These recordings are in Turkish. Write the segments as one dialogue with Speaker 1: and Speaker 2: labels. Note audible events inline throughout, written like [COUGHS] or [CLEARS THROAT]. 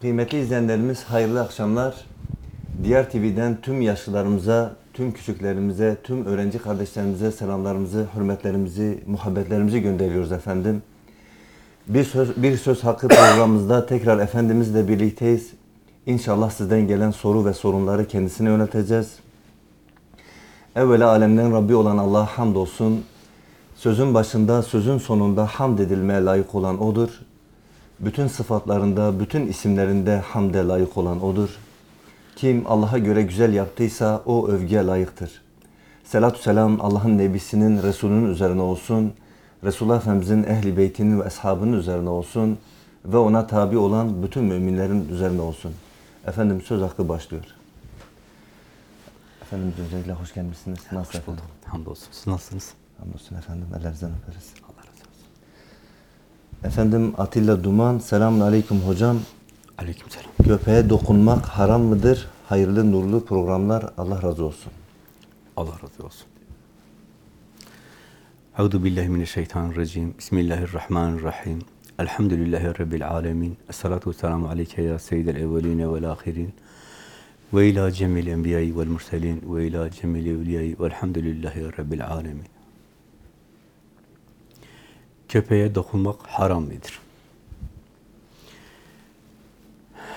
Speaker 1: Kıymetli izleyenlerimiz hayırlı akşamlar. Diğer TV'den tüm yaşlılarımıza, tüm küçüklerimize, tüm öğrenci kardeşlerimize selamlarımızı, hürmetlerimizi, muhabbetlerimizi gönderiyoruz efendim. Bir söz, bir söz hakkı programımızda tekrar Efendimizle birlikteyiz. İnşallah sizden gelen soru ve sorunları kendisine yönelteceğiz. Evvela alemden Rabbi olan Allah'a hamdolsun. Sözün başında, sözün sonunda hamd edilmeye layık olan O'dur. Bütün sıfatlarında, bütün isimlerinde hamde layık olan O'dur. Kim Allah'a göre güzel yaptıysa o övgüye layıktır. Selatü selam Allah'ın Nebisinin, Resulünün üzerine olsun. Resulullah Efendimizin ehli beytinin ve ashabının üzerine olsun. Ve ona tabi olan bütün müminlerin üzerine olsun. Efendim söz hakkı başlıyor. Efendim öncelikle hoş gelmişsiniz. Nasıl
Speaker 2: Hoş
Speaker 1: efendim?
Speaker 2: bulduk. Hamdolsun. Siz nasılsınız?
Speaker 1: Hamdolsun efendim. Ellerinizden öperiz. Efendim Atilla Duman. Selamun aleyküm hocam.
Speaker 2: Aleykümselam.
Speaker 1: Köpeğe dokunmak haram mıdır? Hayırlı nurlu programlar. Allah razı olsun.
Speaker 2: Allah razı olsun. Euzu billahi mineşşeytanirracim. Bismillahirrahmanirrahim. Elhamdülillahi rabbil alamin. Essalatu vesselamu aleyke ya seyyidel evvelin ve'l ahirin. Ve ila cemil enbiya'i vel murselin ve ila cemil evliya'i ve'lhamdülillahi rabbil alamin. Köpeğe dokunmak haram mıdır?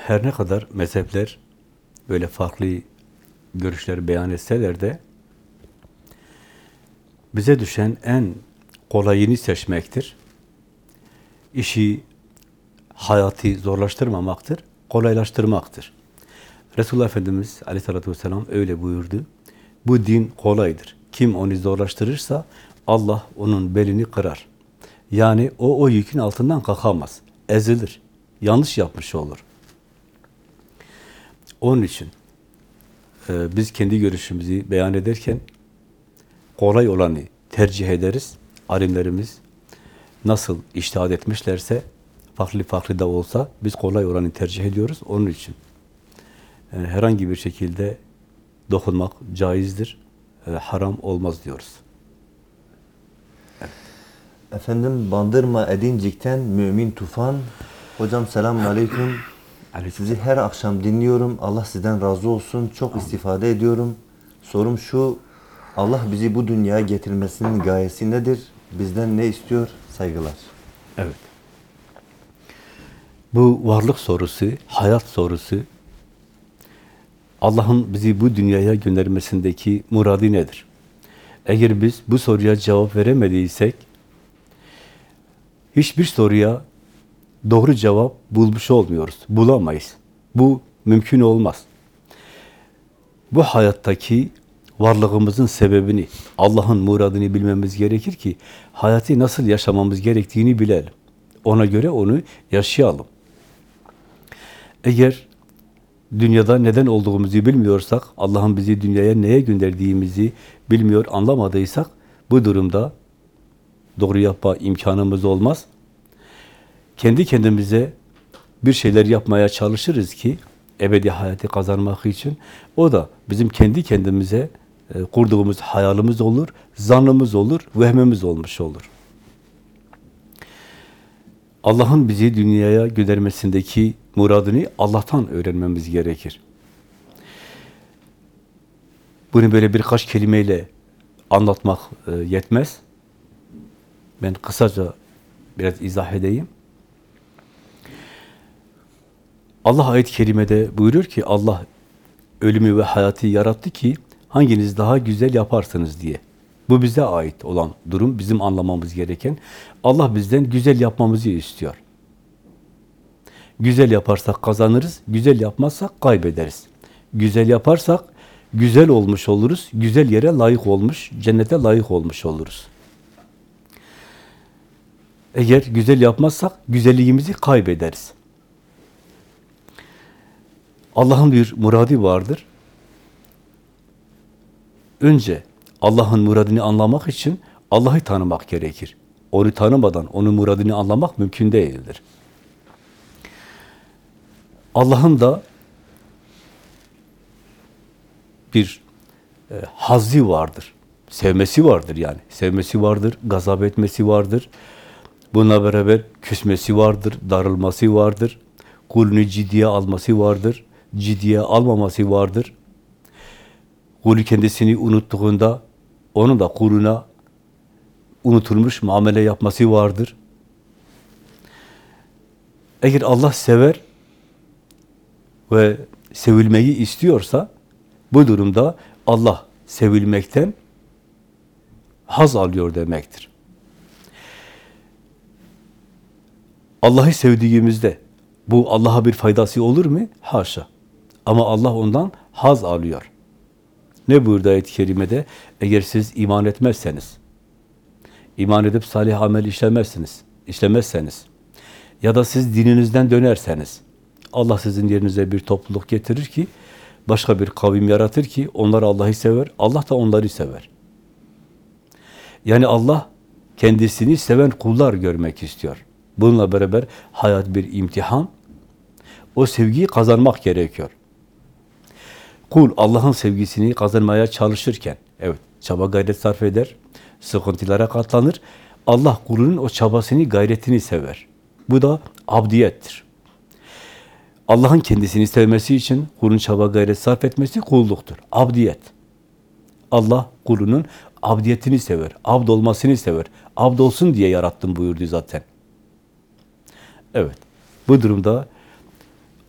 Speaker 2: Her ne kadar mezhepler böyle farklı görüşleri beyan etseler de bize düşen en kolayını seçmektir. İşi, hayatı zorlaştırmamaktır, kolaylaştırmaktır. Resulullah Efendimiz aleyhissalatü vesselam öyle buyurdu. Bu din kolaydır. Kim onu zorlaştırırsa Allah onun belini kırar. Yani o o yükün altından kalkamaz. Ezilir. Yanlış yapmış olur. Onun için e, biz kendi görüşümüzü beyan ederken kolay olanı tercih ederiz. Alimlerimiz nasıl iştihad etmişlerse farklı farklı da olsa biz kolay olanı tercih ediyoruz. Onun için yani herhangi bir şekilde dokunmak caizdir, e, haram olmaz diyoruz.
Speaker 1: Efendim Bandırma Edincik'ten Mümin Tufan. Hocam selamun aleyküm. Sizi her akşam dinliyorum. Allah sizden razı olsun. Çok istifade ediyorum. Sorum şu. Allah bizi bu dünyaya getirmesinin gayesi nedir? Bizden ne istiyor? Saygılar.
Speaker 2: Evet. Bu varlık sorusu, hayat sorusu, Allah'ın bizi bu dünyaya göndermesindeki muradı nedir? Eğer biz bu soruya cevap veremediysek, hiçbir soruya doğru cevap bulmuş olmuyoruz, bulamayız. Bu mümkün olmaz. Bu hayattaki varlığımızın sebebini, Allah'ın muradını bilmemiz gerekir ki hayatı nasıl yaşamamız gerektiğini bilelim. Ona göre onu yaşayalım. Eğer dünyada neden olduğumuzu bilmiyorsak, Allah'ın bizi dünyaya neye gönderdiğimizi bilmiyor, anlamadıysak bu durumda doğru yapma imkanımız olmaz. Kendi kendimize bir şeyler yapmaya çalışırız ki ebedi hayatı kazanmak için. O da bizim kendi kendimize e, kurduğumuz hayalimiz olur, zannımız olur, vehmimiz olmuş olur. Allah'ın bizi dünyaya göndermesindeki muradını Allah'tan öğrenmemiz gerekir. Bunu böyle birkaç kelimeyle anlatmak e, yetmez. Ben kısaca biraz izah edeyim. Allah ayet-i kerimede buyuruyor ki Allah ölümü ve hayatı yarattı ki hanginiz daha güzel yaparsınız diye. Bu bize ait olan durum, bizim anlamamız gereken. Allah bizden güzel yapmamızı istiyor. Güzel yaparsak kazanırız, güzel yapmazsak kaybederiz. Güzel yaparsak güzel olmuş oluruz, güzel yere layık olmuş, cennete layık olmuş oluruz. Eğer güzel yapmazsak güzelliğimizi kaybederiz. Allah'ın bir muradi vardır. Önce Allah'ın muradını anlamak için Allah'ı tanımak gerekir. Onu tanımadan onun muradını anlamak mümkün değildir. Allah'ın da bir e, hazzi vardır. Sevmesi vardır yani. Sevmesi vardır, gazap etmesi vardır. Bununla beraber küsmesi vardır, darılması vardır. kulünü ciddiye alması vardır, ciddiye almaması vardır. Kulü kendisini unuttuğunda onun da kuluna unutulmuş muamele yapması vardır. Eğer Allah sever ve sevilmeyi istiyorsa bu durumda Allah sevilmekten haz alıyor demektir. Allah'ı sevdiğimizde bu Allah'a bir faydası olur mu? Haşa. Ama Allah ondan haz alıyor. Ne buyurdu ayet-i kerimede? Eğer siz iman etmezseniz, iman edip salih amel işlemezsiniz, işlemezseniz ya da siz dininizden dönerseniz Allah sizin yerinize bir topluluk getirir ki başka bir kavim yaratır ki onlar Allah'ı sever, Allah da onları sever. Yani Allah kendisini seven kullar görmek istiyor. Bununla beraber hayat bir imtihan. O sevgiyi kazanmak gerekiyor. Kul Allah'ın sevgisini kazanmaya çalışırken, evet çaba gayret sarf eder, sıkıntılara katlanır. Allah kulunun o çabasını, gayretini sever. Bu da abdiyettir. Allah'ın kendisini sevmesi için kulun çaba gayret sarf etmesi kulluktur. Abdiyet. Allah kulunun abdiyetini sever, abd olmasını sever. Abd olsun diye yarattım buyurdu zaten. Evet, bu durumda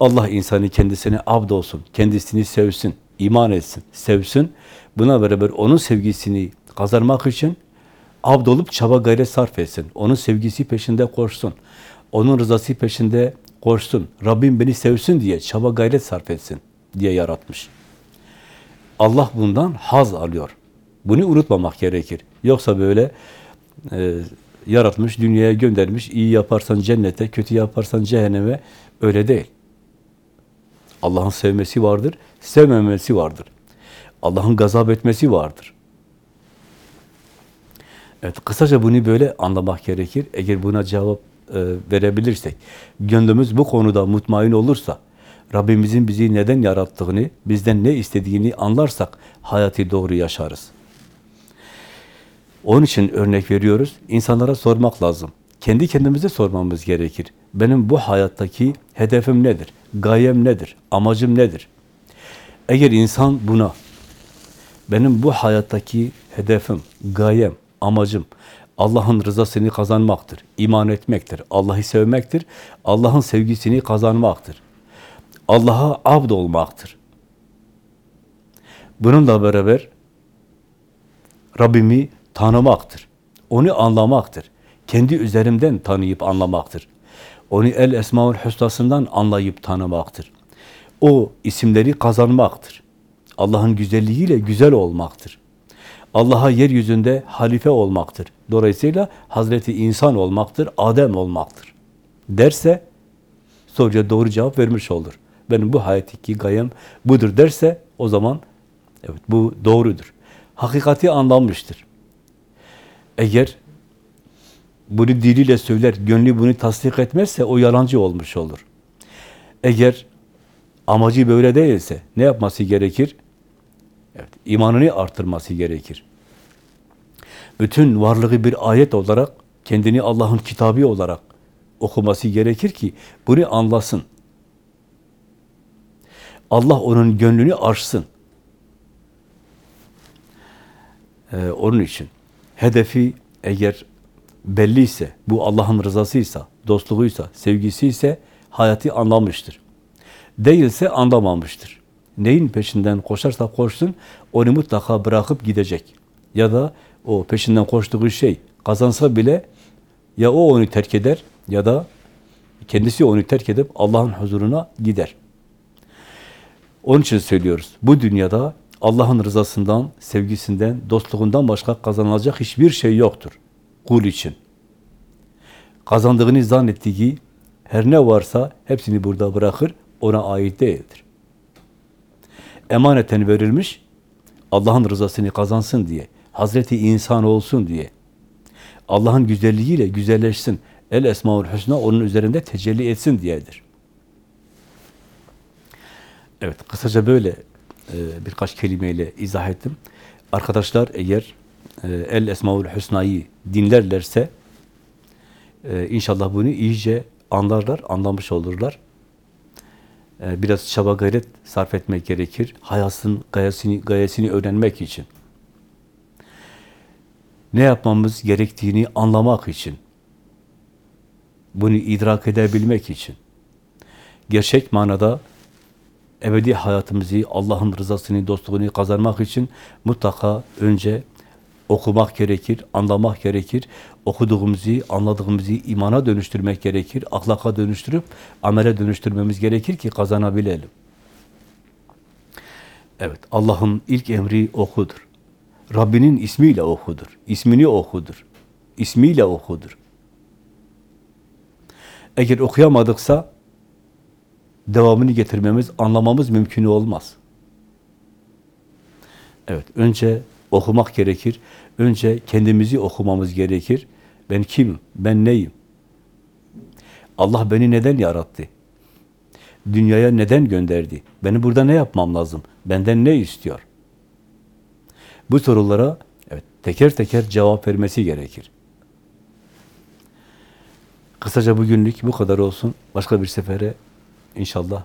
Speaker 2: Allah insanı kendisine abd olsun, kendisini sevsin, iman etsin, sevsin. Buna beraber onun sevgisini kazanmak için abd olup çaba gayret sarf etsin. Onun sevgisi peşinde koşsun. Onun rızası peşinde koşsun. Rabbim beni sevsin diye çaba gayret sarf etsin diye yaratmış. Allah bundan haz alıyor. Bunu unutmamak gerekir. Yoksa böyle e, yaratmış, dünyaya göndermiş, iyi yaparsan cennete, kötü yaparsan cehenneme, öyle değil. Allah'ın sevmesi vardır, sevmemesi vardır. Allah'ın gazap etmesi vardır. Evet, kısaca bunu böyle anlamak gerekir. Eğer buna cevap e, verebilirsek, gönlümüz bu konuda mutmain olursa, Rabbimizin bizi neden yarattığını, bizden ne istediğini anlarsak, hayatı doğru yaşarız. Onun için örnek veriyoruz, insanlara sormak lazım. Kendi kendimize sormamız gerekir. Benim bu hayattaki hedefim nedir? Gayem nedir? Amacım nedir? Eğer insan buna, benim bu hayattaki hedefim, gayem, amacım, Allah'ın rızasını kazanmaktır, iman etmektir, Allah'ı sevmektir, Allah'ın sevgisini kazanmaktır. Allah'a abd olmaktır. Bununla beraber Rabbimi tanımaktır. Onu anlamaktır. Kendi üzerimden tanıyıp anlamaktır. Onu El Esmaül Hüsna'sından anlayıp tanımaktır. O isimleri kazanmaktır. Allah'ın güzelliğiyle güzel olmaktır. Allah'a yeryüzünde halife olmaktır. Dolayısıyla Hazreti insan olmaktır, Adem olmaktır. Derse soruya doğru cevap vermiş olur. Benim bu hayattaki gayem budur derse o zaman evet bu doğrudur. Hakikati anlamıştır. Eğer bunu diliyle söyler, gönlü bunu tasdik etmezse o yalancı olmuş olur. Eğer amacı böyle değilse ne yapması gerekir? Evet, imanını artırması gerekir. Bütün varlığı bir ayet olarak, kendini Allah'ın kitabı olarak okuması gerekir ki bunu anlasın. Allah onun gönlünü açsın. Ee, onun için hedefi eğer belliyse, bu Allah'ın rızasıysa, dostluğuysa, sevgisiyse hayatı anlamıştır. Değilse anlamamıştır. Neyin peşinden koşarsa koşsun, onu mutlaka bırakıp gidecek. Ya da o peşinden koştuğu şey kazansa bile ya o onu terk eder ya da kendisi onu terk edip Allah'ın huzuruna gider. Onun için söylüyoruz. Bu dünyada Allah'ın rızasından, sevgisinden, dostluğundan başka kazanılacak hiçbir şey yoktur. Kul için. Kazandığını zannettiği her ne varsa hepsini burada bırakır, ona ait değildir. Emaneten verilmiş, Allah'ın rızasını kazansın diye, Hazreti insan olsun diye, Allah'ın güzelliğiyle güzelleşsin, El Esmaül Hüsna onun üzerinde tecelli etsin diyedir. Evet, kısaca böyle birkaç kelimeyle izah ettim. Arkadaşlar eğer e, El Esmaül Hüsna'yı dinlerlerse e, inşallah bunu iyice anlarlar, anlamış olurlar. e, biraz çaba gayret sarf etmek gerekir. Hayatın gayesini, gayesini öğrenmek için. Ne yapmamız gerektiğini anlamak için. Bunu idrak edebilmek için. Gerçek manada ebedi hayatımızı, Allah'ın rızasını, dostluğunu kazanmak için mutlaka önce okumak gerekir, anlamak gerekir. Okuduğumuzu, anladığımızı imana dönüştürmek gerekir. Ahlaka dönüştürüp amele dönüştürmemiz gerekir ki kazanabilelim. Evet, Allah'ın ilk emri okudur. Rabbinin ismiyle okudur. İsmini okudur. İsmiyle okudur. Eğer okuyamadıksa devamını getirmemiz, anlamamız mümkün olmaz. Evet, önce okumak gerekir. Önce kendimizi okumamız gerekir. Ben kimim? Ben neyim? Allah beni neden yarattı? Dünyaya neden gönderdi? Beni burada ne yapmam lazım? Benden ne istiyor? Bu sorulara evet teker teker cevap vermesi gerekir. Kısaca bugünlük bu kadar olsun. Başka bir sefere inşallah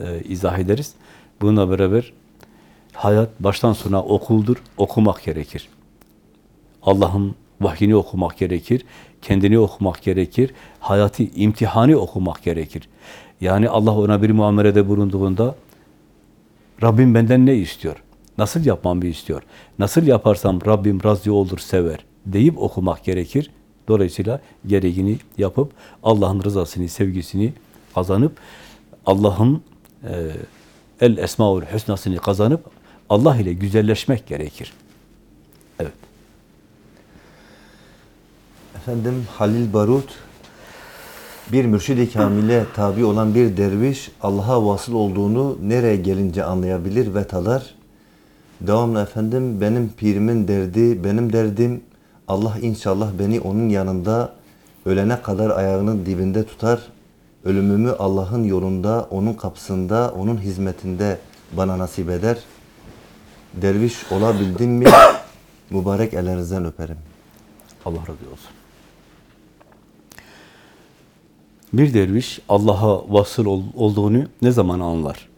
Speaker 2: e, izah ederiz. Bununla beraber hayat baştan sona okuldur, okumak gerekir. Allah'ın vahyini okumak gerekir, kendini okumak gerekir, hayatı, imtihanı okumak gerekir. Yani Allah ona bir muamelede bulunduğunda Rabbim benden ne istiyor? Nasıl yapmamı istiyor? Nasıl yaparsam Rabbim razı olur, sever deyip okumak gerekir. Dolayısıyla gereğini yapıp Allah'ın rızasını, sevgisini kazanıp Allah'ın e, el esmaül hüsnasını kazanıp Allah ile güzelleşmek gerekir. Evet.
Speaker 1: Efendim Halil Barut bir mürşid-i kamile tabi olan bir derviş Allah'a vasıl olduğunu nereye gelince anlayabilir ve tadar. Devamlı efendim benim pirimin derdi, benim derdim Allah inşallah beni onun yanında ölene kadar ayağının dibinde tutar. Ölümümü Allah'ın yolunda, onun kapısında, onun hizmetinde bana nasip eder. Derviş olabildim mi [COUGHS] mübarek ellerinizden öperim.
Speaker 2: Allah razı olsun. Bir derviş Allah'a vasıl ol- olduğunu ne zaman anlar?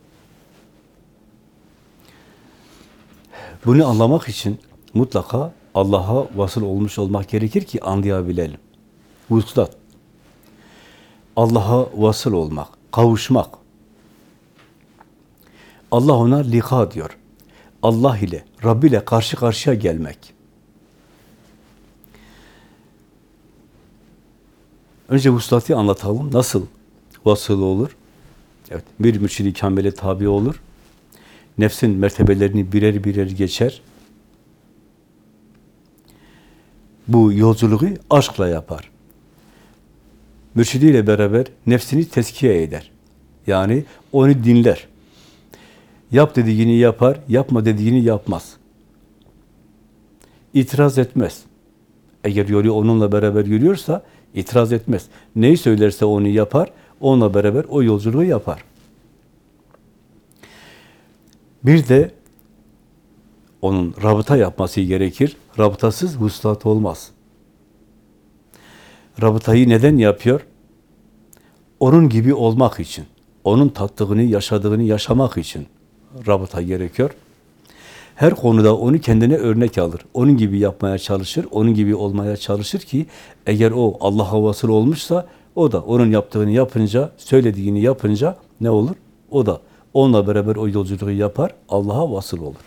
Speaker 2: Bunu anlamak için mutlaka Allah'a vasıl olmuş olmak gerekir ki anlayabilelim. Vuslat. Allah'a vasıl olmak, kavuşmak. Allah ona lika diyor. Allah ile, Rabbi ile karşı karşıya gelmek. Önce vuslatı anlatalım. Nasıl vasıl olur? Evet, bir mürşid-i kamile tabi olur. Nefsin mertebelerini birer birer geçer. Bu yolculuğu aşkla yapar. Mürşidiyle beraber nefsini teskiye eder. Yani onu dinler. Yap dediğini yapar, yapma dediğini yapmaz. İtiraz etmez. Eğer yolu onunla beraber yürüyorsa itiraz etmez. Neyi söylerse onu yapar, onunla beraber o yolculuğu yapar. Bir de onun rabıta yapması gerekir. Rabıtasız vuslat olmaz. Rabıtayı neden yapıyor? Onun gibi olmak için. Onun tattığını, yaşadığını yaşamak için rabıta gerekiyor. Her konuda onu kendine örnek alır. Onun gibi yapmaya çalışır, onun gibi olmaya çalışır ki eğer o Allah'a vasıl olmuşsa o da onun yaptığını yapınca, söylediğini yapınca ne olur? O da onunla beraber o yolculuğu yapar, Allah'a vasıl olur.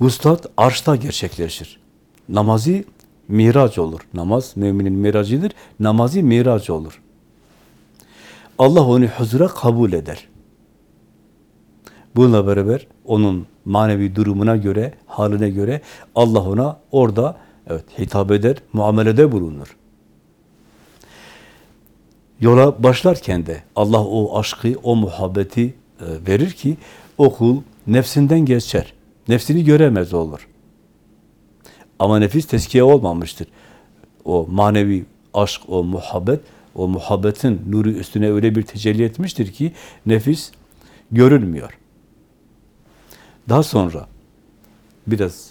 Speaker 2: Vuslat arşta gerçekleşir. Namazı miraç olur. Namaz müminin miracıdır. Namazı miraç olur. Allah onu huzura kabul eder. Bununla beraber onun manevi durumuna göre, haline göre Allah ona orada evet hitap eder, muamelede bulunur. Yola başlarken de Allah o aşkı, o muhabbeti e, verir ki o kul nefsinden geçer. Nefsini göremez olur. Ama nefis teskiye olmamıştır. O manevi aşk, o muhabbet, o muhabbetin nuru üstüne öyle bir tecelli etmiştir ki nefis görünmüyor. Daha sonra biraz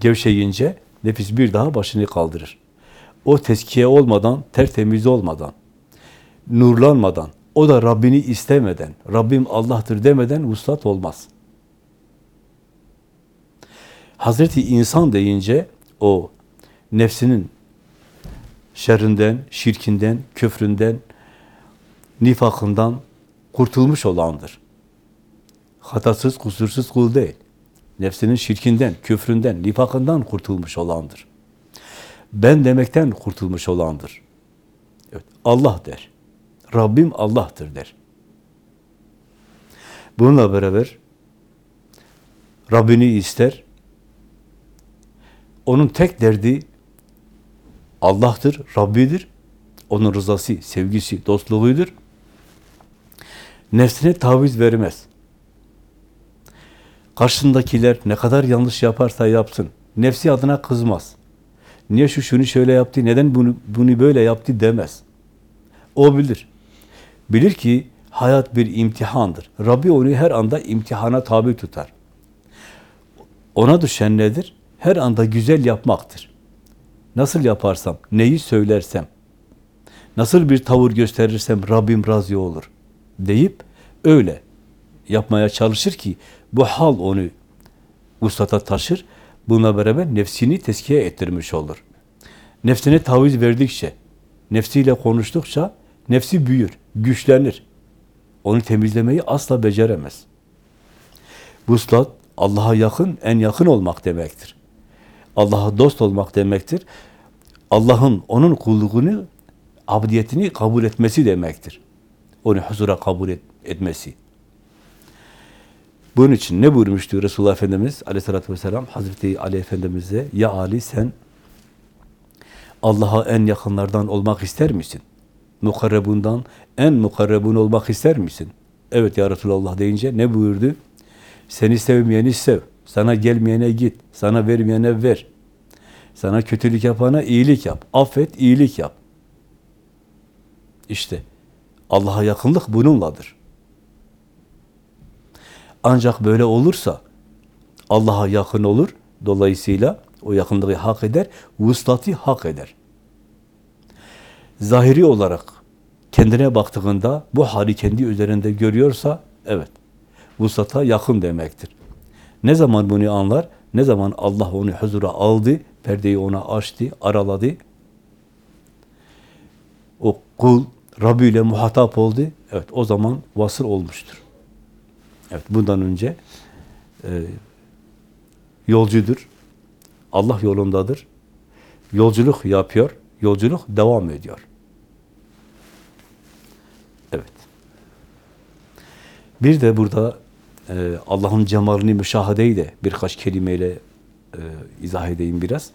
Speaker 2: gevşeyince nefis bir daha başını kaldırır. O teskiye olmadan, tertemiz olmadan, nurlanmadan, o da Rabbini istemeden, Rabbim Allah'tır demeden vuslat olmaz. Hazreti insan deyince o nefsinin şerrinden, şirkinden, küfründen, nifakından kurtulmuş olandır. Hatasız, kusursuz kul değil. Nefsinin şirkinden, küfründen, nifakından kurtulmuş olandır. Ben demekten kurtulmuş olandır. Evet, Allah der. Rabbim Allah'tır der. Bununla beraber Rabbini ister. Onun tek derdi Allah'tır, Rabbidir. Onun rızası, sevgisi, dostluğudur. Nefsine taviz vermez. Karşındakiler ne kadar yanlış yaparsa yapsın, nefsi adına kızmaz. Niye şu şunu şöyle yaptı, neden bunu, bunu böyle yaptı demez. O bilir. Bilir ki hayat bir imtihandır. Rabbi onu her anda imtihana tabi tutar. Ona düşen nedir? Her anda güzel yapmaktır. Nasıl yaparsam, neyi söylersem, nasıl bir tavır gösterirsem Rabbim razı olur deyip öyle yapmaya çalışır ki bu hal onu ustata taşır. Buna beraber nefsini teskiye ettirmiş olur. Nefsine taviz verdikçe, nefsiyle konuştukça nefsi büyür, güçlenir. Onu temizlemeyi asla beceremez. Vuslat, Allah'a yakın, en yakın olmak demektir. Allah'a dost olmak demektir. Allah'ın onun kulluğunu, abdiyetini kabul etmesi demektir. Onu huzura kabul et, etmesi. Bunun için ne buyurmuştu Resulullah Efendimiz aleyhissalatü vesselam Hazreti Ali Efendimiz'e ya Ali sen Allah'a en yakınlardan olmak ister misin? Mukarrebundan en mukarrebun olmak ister misin? Evet ya Resulallah deyince ne buyurdu? Seni sevmeyeni sev, sana gelmeyene git, sana vermeyene ver. Sana kötülük yapana iyilik yap, affet, iyilik yap. İşte Allah'a yakınlık bununladır. Ancak böyle olursa Allah'a yakın olur. Dolayısıyla o yakınlığı hak eder, vuslatı hak eder. Zahiri olarak kendine baktığında bu hali kendi üzerinde görüyorsa evet vuslata yakın demektir. Ne zaman bunu anlar? Ne zaman Allah onu huzura aldı, perdeyi ona açtı, araladı. O kul Rabbi ile muhatap oldu. Evet o zaman vasıl olmuştur. Evet bundan önce e, yolcudur. Allah yolundadır. Yolculuk yapıyor. Yolculuk devam ediyor. Evet. Bir de burada e, Allah'ın cemalini müşahadeyi de birkaç kelimeyle e, izah edeyim biraz.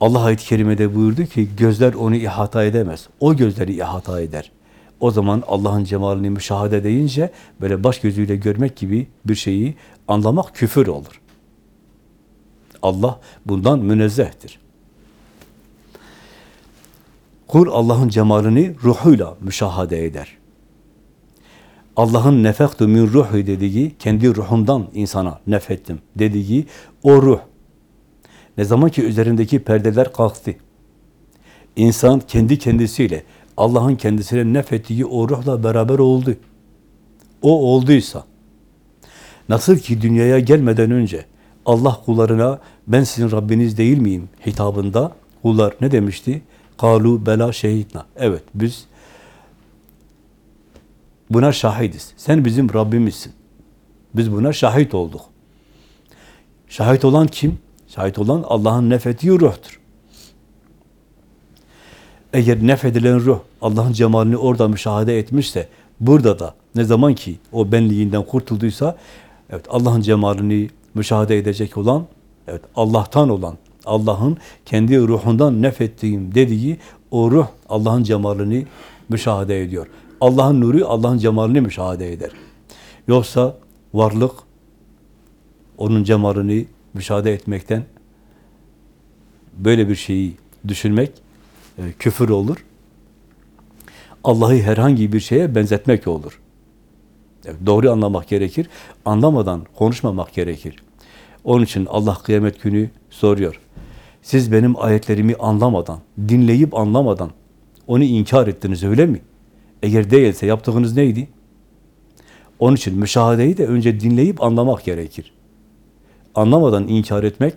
Speaker 2: Allah ayet-i kerimede buyurdu ki gözler onu ihata edemez. O gözleri ihata eder. O zaman Allah'ın cemalini müşahede deyince böyle baş gözüyle görmek gibi bir şeyi anlamak küfür olur. Allah bundan münezzehtir. Kul Allah'ın cemalini ruhuyla müşahede eder. Allah'ın nefektu min ruhu dediği, kendi ruhundan insana nefettim dediği o ruh. Ne zaman ki üzerindeki perdeler kalktı, insan kendi kendisiyle, Allah'ın kendisine nefettiği o ruhla beraber oldu. O olduysa, nasıl ki dünyaya gelmeden önce Allah kullarına ben sizin Rabbiniz değil miyim hitabında kullar ne demişti? Kalu bela şehitna. Evet biz buna şahidiz. Sen bizim Rabbimizsin. Biz buna şahit olduk. Şahit olan kim? Şahit olan Allah'ın nefettiği ruhtur. Eğer nefedilen ruh Allah'ın cemalini orada müşahede etmişse, burada da ne zaman ki o benliğinden kurtulduysa, evet Allah'ın cemalini müşahede edecek olan, evet Allah'tan olan, Allah'ın kendi ruhundan nefettiğim dediği o ruh Allah'ın cemalini müşahede ediyor. Allah'ın nuru Allah'ın cemalini müşahede eder. Yoksa varlık onun cemalini müşahede etmekten böyle bir şeyi düşünmek e, küfür olur. Allah'ı herhangi bir şeye benzetmek olur. Evet, doğru anlamak gerekir. Anlamadan konuşmamak gerekir. Onun için Allah kıyamet günü soruyor. Siz benim ayetlerimi anlamadan, dinleyip anlamadan Onu inkar ettiniz öyle mi? Eğer değilse yaptığınız neydi? Onun için müşahedeyi de önce dinleyip anlamak gerekir. Anlamadan inkar etmek,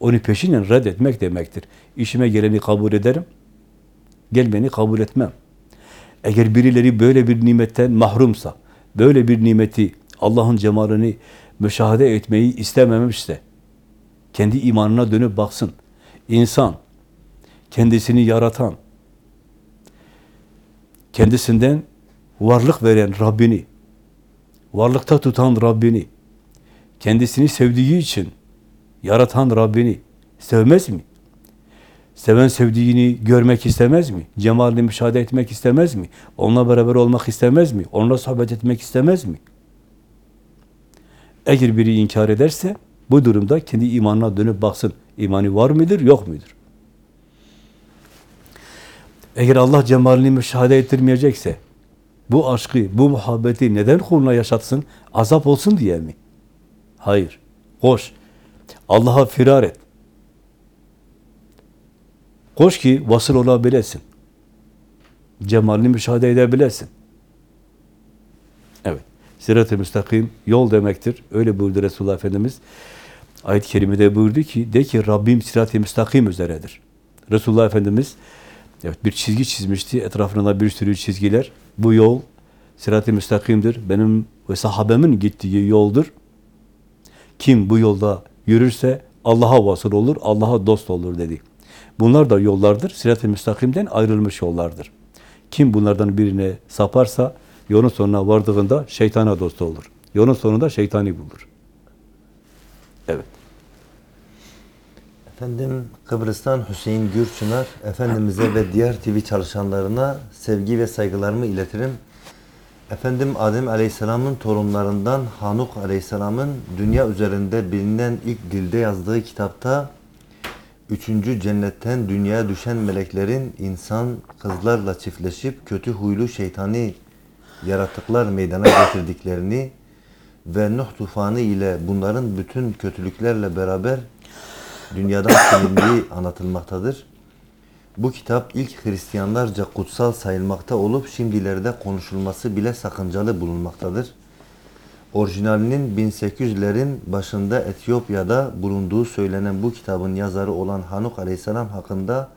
Speaker 2: onu peşinen reddetmek demektir. İşime geleni kabul ederim, gelmeni kabul etmem. Eğer birileri böyle bir nimetten mahrumsa, böyle bir nimeti, Allah'ın cemalini müşahede etmeyi istememişse, kendi imanına dönüp baksın. İnsan, kendisini yaratan, kendisinden varlık veren Rabbini, varlıkta tutan Rabbini, kendisini sevdiği için yaratan Rabbini sevmez mi? Seven sevdiğini görmek istemez mi? Cemalini müşahede etmek istemez mi? Onunla beraber olmak istemez mi? Onunla sohbet etmek istemez mi? Eğer biri inkar ederse bu durumda kendi imanına dönüp baksın. İmanı var mıdır, yok mudur? Eğer Allah cemalini müşahede ettirmeyecekse bu aşkı, bu muhabbeti neden kuluna yaşatsın? Azap olsun diye mi? Hayır. Koş. Allah'a firar et. Koş ki vasıl olabilesin. Cemalini müşahede edebilesin. Evet. Sirat-ı müstakim yol demektir. Öyle buyurdu Resulullah Efendimiz. Ayet-i kerimede buyurdu ki, de ki Rabbim sirat-ı müstakim üzeredir. Resulullah Efendimiz evet, bir çizgi çizmişti. Etrafında bir sürü çizgiler. Bu yol sirat-ı müstakimdir. Benim ve sahabemin gittiği yoldur. Kim bu yolda yürürse Allah'a vasıl olur, Allah'a dost olur dedi. Bunlar da yollardır. Sirat-ı müstakimden ayrılmış yollardır. Kim bunlardan birine saparsa yolun sonuna vardığında şeytana dost olur. Yolun sonunda şeytani bulur. Evet.
Speaker 1: Efendim Kıbrıs'tan Hüseyin Gürçınar, Efendimiz'e ve diğer TV çalışanlarına sevgi ve saygılarımı iletirim. Efendim Adem Aleyhisselam'ın torunlarından Hanuk Aleyhisselam'ın dünya üzerinde bilinen ilk dilde yazdığı kitapta Üçüncü cennetten dünyaya düşen meleklerin insan kızlarla çiftleşip kötü huylu şeytani yaratıklar meydana getirdiklerini ve Nuh tufanı ile bunların bütün kötülüklerle beraber dünyadan silindiği anlatılmaktadır. Bu kitap ilk Hristiyanlarca kutsal sayılmakta olup şimdilerde konuşulması bile sakıncalı bulunmaktadır. Orijinalinin 1800'lerin başında Etiyopya'da bulunduğu söylenen bu kitabın yazarı olan Hanuk Aleyhisselam hakkında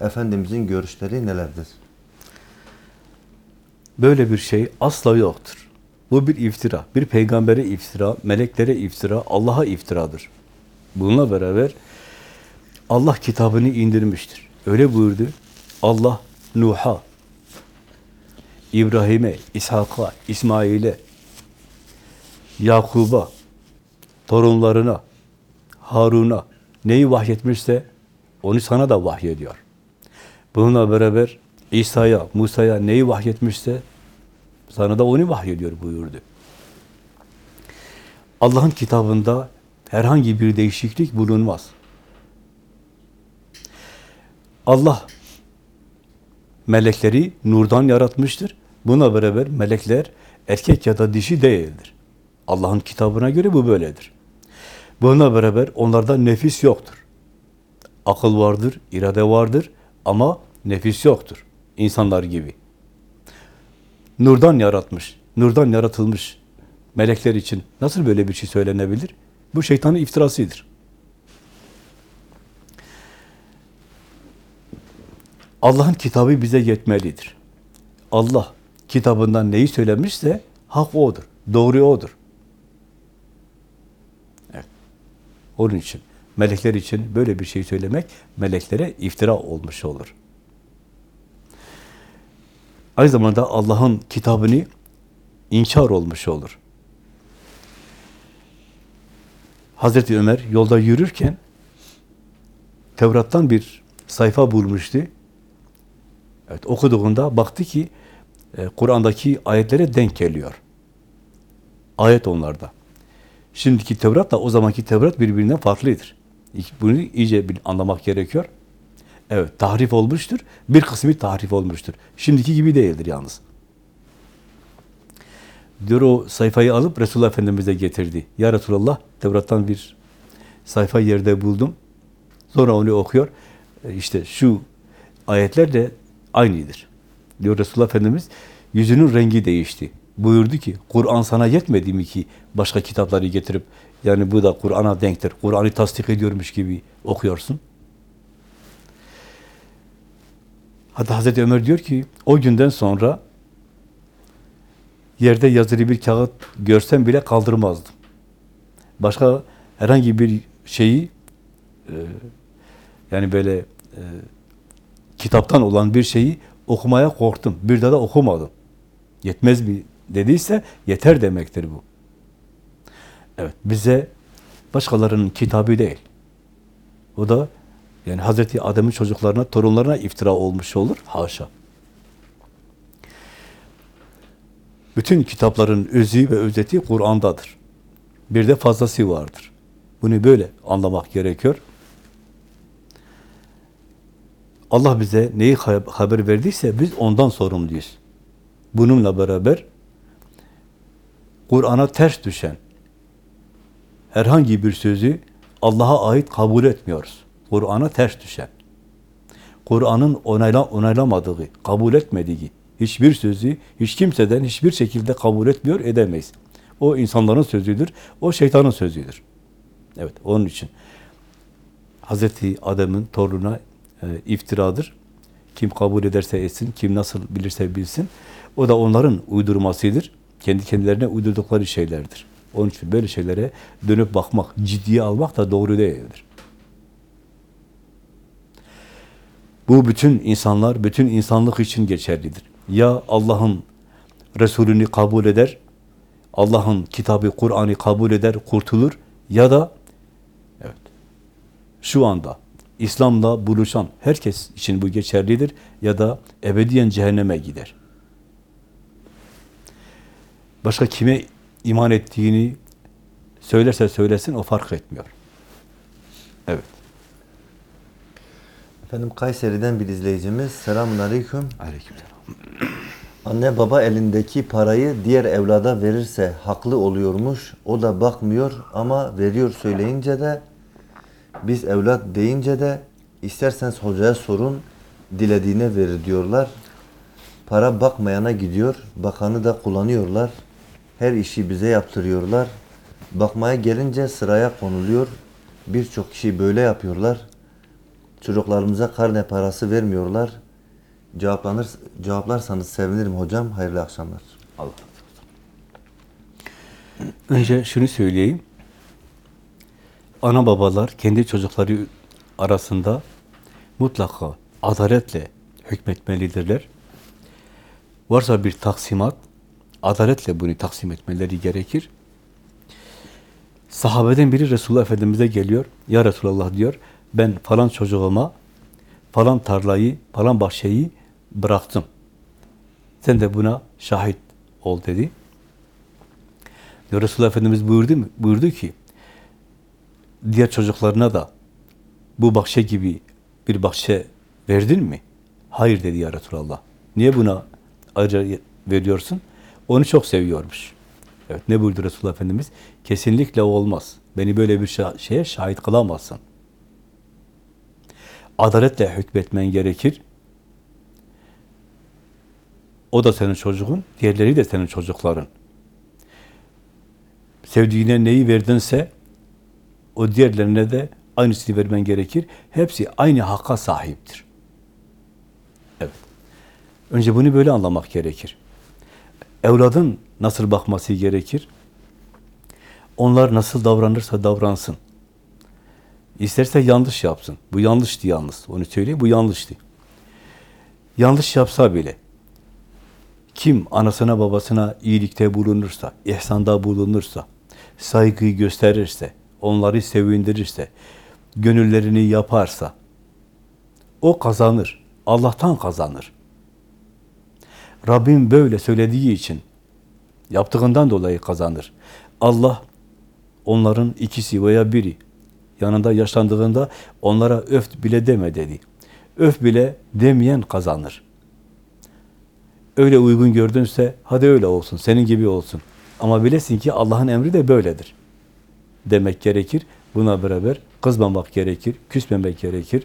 Speaker 1: Efendimizin görüşleri nelerdir?
Speaker 2: Böyle bir şey asla yoktur. Bu bir iftira. Bir peygambere iftira, meleklere iftira, Allah'a iftiradır. Bununla beraber Allah kitabını indirmiştir. Öyle buyurdu. Allah Nuh'a, İbrahim'e, İshak'a, İsmail'e, Yakub'a, torunlarına, Harun'a neyi vahyetmişse onu sana da vahyediyor. Bununla beraber İsa'ya, Musa'ya neyi vahyetmişse sana da onu vahyediyor buyurdu. Allah'ın kitabında herhangi bir değişiklik bulunmaz. Allah melekleri nurdan yaratmıştır. Buna beraber melekler erkek ya da dişi değildir. Allah'ın kitabına göre bu böyledir. Buna beraber onlarda nefis yoktur. Akıl vardır, irade vardır ama nefis yoktur. İnsanlar gibi. Nurdan yaratmış, nurdan yaratılmış melekler için nasıl böyle bir şey söylenebilir? Bu şeytanın iftirasıdır. Allah'ın kitabı bize yetmelidir. Allah kitabından neyi söylemişse hak odur, doğru odur. Evet. Onun için melekler için böyle bir şey söylemek meleklere iftira olmuş olur. Aynı zamanda Allah'ın kitabını inkar olmuş olur. Hazreti Ömer yolda yürürken Tevrat'tan bir sayfa bulmuştu. Evet, okuduğunda baktı ki e, Kur'an'daki ayetlere denk geliyor. Ayet onlarda. Şimdiki Tevrat'la o zamanki Tevrat birbirinden farklıdır. Bunu iyice bir anlamak gerekiyor. Evet, tahrif olmuştur. Bir kısmı tahrif olmuştur. Şimdiki gibi değildir yalnız. Diyor o sayfayı alıp Resulullah Efendimiz'e getirdi. Ya Resulallah, Tevrat'tan bir sayfa yerde buldum. Sonra onu okuyor. E, İşte şu ayetler de aynıdır. Diyor Resulullah Efendimiz, yüzünün rengi değişti. Buyurdu ki, Kur'an sana yetmedi mi ki başka kitapları getirip, yani bu da Kur'an'a denktir, Kur'an'ı tasdik ediyormuş gibi okuyorsun. Hatta Hazreti Ömer diyor ki, o günden sonra yerde yazılı bir kağıt görsem bile kaldırmazdım. Başka herhangi bir şeyi e, yani böyle e, kitaptan olan bir şeyi okumaya korktum. Bir daha da okumadım. Yetmez mi dediyse yeter demektir bu. Evet, bize başkalarının kitabı değil. O da yani Hazreti Adem'in çocuklarına, torunlarına iftira olmuş olur. Haşa. Bütün kitapların özü ve özeti Kur'an'dadır. Bir de fazlası vardır. Bunu böyle anlamak gerekiyor. Allah bize neyi haber verdiyse biz ondan sorumluyuz. Bununla beraber Kur'an'a ters düşen herhangi bir sözü Allah'a ait kabul etmiyoruz. Kur'an'a ters düşen, Kur'an'ın onayla, onaylamadığı, kabul etmediği hiçbir sözü hiç kimseden hiçbir şekilde kabul etmiyor, edemeyiz. O insanların sözüdür, o şeytanın sözüdür. Evet, onun için Hazreti Adem'in torununa e, iftiradır. Kim kabul ederse etsin, kim nasıl bilirse bilsin. O da onların uydurmasıdır. Kendi kendilerine uydurdukları şeylerdir. Onun için böyle şeylere dönüp bakmak, ciddiye almak da doğru değildir. Bu bütün insanlar, bütün insanlık için geçerlidir. Ya Allah'ın Resulünü kabul eder, Allah'ın kitabı, Kur'an'ı kabul eder, kurtulur ya da evet şu anda İslam'la buluşan herkes için bu geçerlidir ya da ebediyen cehenneme gider. Başka kime iman ettiğini söylerse söylesin o fark etmiyor. Evet.
Speaker 1: Efendim Kayseri'den bir izleyicimiz. Selamun Aleyküm.
Speaker 2: Aleykümselam.
Speaker 1: Anne baba elindeki parayı diğer evlada verirse haklı oluyormuş. O da bakmıyor ama veriyor söyleyince de biz evlat deyince de isterseniz hocaya sorun dilediğine verir diyorlar. Para bakmayana gidiyor. Bakanı da kullanıyorlar. Her işi bize yaptırıyorlar. Bakmaya gelince sıraya konuluyor. Birçok kişi böyle yapıyorlar. Çocuklarımıza karne parası vermiyorlar. Cevaplanır, cevaplarsanız sevinirim hocam. Hayırlı akşamlar.
Speaker 2: Allah Önce şunu söyleyeyim. Ana babalar kendi çocukları arasında mutlaka adaletle hükmetmelidirler. Varsa bir taksimat, adaletle bunu taksim etmeleri gerekir. Sahabeden biri Resulullah Efendimiz'e geliyor. Ya Resulullah diyor, ben falan çocuğuma falan tarlayı, falan bahçeyi bıraktım. Sen de buna şahit ol dedi. Resulullah Efendimiz buyurdu, mu? buyurdu ki, diğer çocuklarına da bu bahçe gibi bir bahçe verdin mi? Hayır dedi ya Resulallah. Niye buna ayrıca veriyorsun? Onu çok seviyormuş. Evet ne buyurdu Resulullah Efendimiz? Kesinlikle olmaz. Beni böyle bir şeye şahit kılamazsın. Adaletle hükmetmen gerekir. O da senin çocuğun, diğerleri de senin çocukların. Sevdiğine neyi verdinse o diğerlerine de aynısını vermen gerekir. Hepsi aynı hakka sahiptir. Evet. Önce bunu böyle anlamak gerekir. Evladın nasıl bakması gerekir? Onlar nasıl davranırsa davransın. İsterse yanlış yapsın. Bu yanlıştı yalnız. Onu söyleyeyim, bu yanlıştı. Yanlış yapsa bile, kim anasına babasına iyilikte bulunursa, ihsanda bulunursa, saygıyı gösterirse, onları sevindirirse, gönüllerini yaparsa, o kazanır. Allah'tan kazanır. Rabbim böyle söylediği için, yaptığından dolayı kazanır. Allah, onların ikisi veya biri, yanında yaşlandığında onlara öf bile deme dedi. Öf bile demeyen kazanır. Öyle uygun gördünse, hadi öyle olsun, senin gibi olsun. Ama bilesin ki Allah'ın emri de böyledir. Demek gerekir. Buna beraber kızmamak gerekir, küsmemek gerekir.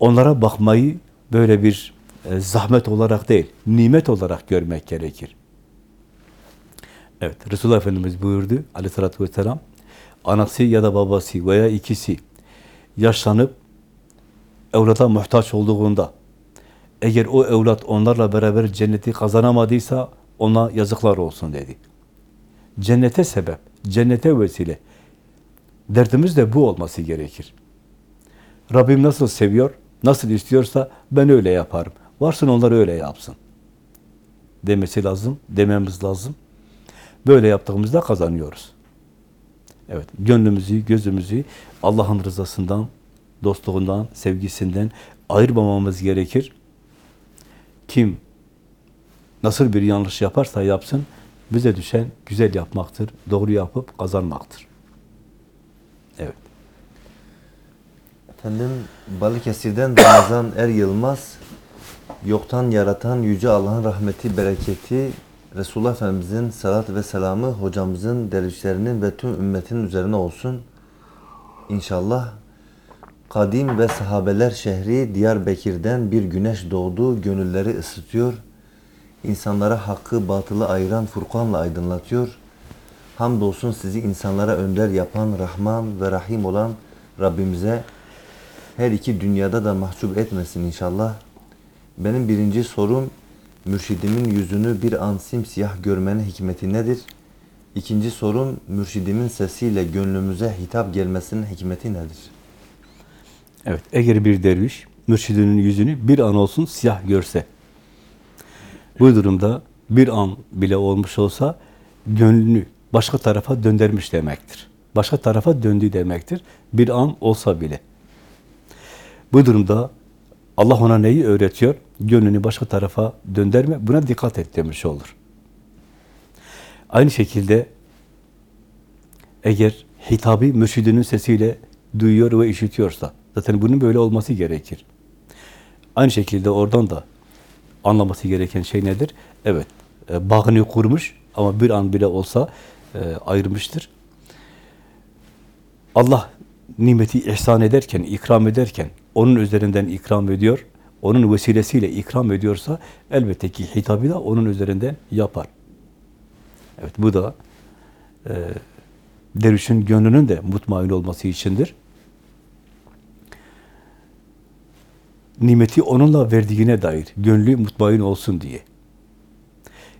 Speaker 2: onlara bakmayı böyle bir e, zahmet olarak değil, nimet olarak görmek gerekir. Evet, Resulullah Efendimiz buyurdu aleyhissalatü vesselam, anası ya da babası veya ikisi yaşlanıp evlata muhtaç olduğunda, eğer o evlat onlarla beraber cenneti kazanamadıysa ona yazıklar olsun dedi. Cennete sebep, cennete vesile. Derdimiz de bu olması gerekir. Rabbim nasıl seviyor, nasıl istiyorsa ben öyle yaparım. Varsın onlar öyle yapsın. Demesi lazım, dememiz lazım. Böyle yaptığımızda kazanıyoruz. Evet, gönlümüzü, gözümüzü Allah'ın rızasından, dostluğundan, sevgisinden ayırmamamız gerekir. Kim nasıl bir yanlış yaparsa yapsın, bize düşen güzel yapmaktır, doğru yapıp kazanmaktır. Evet.
Speaker 1: Efendim Balıkesir'den Ramazan Er Yılmaz yoktan yaratan Yüce Allah'ın rahmeti, bereketi Resulullah Efendimizin salat ve selamı hocamızın, dervişlerinin ve tüm ümmetin üzerine olsun. İnşallah kadim ve sahabeler şehri Diyarbakır'dan bir güneş doğdu, gönülleri ısıtıyor. İnsanlara hakkı, batılı ayıran Furkan'la aydınlatıyor. Hamdolsun sizi insanlara önder yapan Rahman ve Rahim olan Rabbimize her iki dünyada da mahcup etmesin inşallah. Benim birinci sorum mürşidimin yüzünü bir an simsiyah görmenin hikmeti nedir? İkinci sorum mürşidimin sesiyle gönlümüze hitap gelmesinin hikmeti nedir?
Speaker 2: Evet, eğer bir derviş mürşidinin yüzünü bir an olsun siyah görse, bu durumda bir an bile olmuş olsa gönlünü başka tarafa döndürmüş demektir. Başka tarafa döndü demektir. Bir an olsa bile. Bu durumda Allah ona neyi öğretiyor? Gönlünü başka tarafa döndürme, buna dikkat et demiş olur. Aynı şekilde eğer hitabı mürşidinin sesiyle duyuyor ve işitiyorsa, zaten bunun böyle olması gerekir. Aynı şekilde oradan da anlaması gereken şey nedir? Evet, e, bağını kurmuş ama bir an bile olsa e, ayırmıştır. Allah nimeti ihsan ederken, ikram ederken, onun üzerinden ikram ediyor, onun vesilesiyle ikram ediyorsa elbette ki hitabı da onun üzerinden yapar. Evet bu da e, dervişin gönlünün de mutmain olması içindir. Nimeti onunla verdiğine dair gönlü mutmain olsun diye.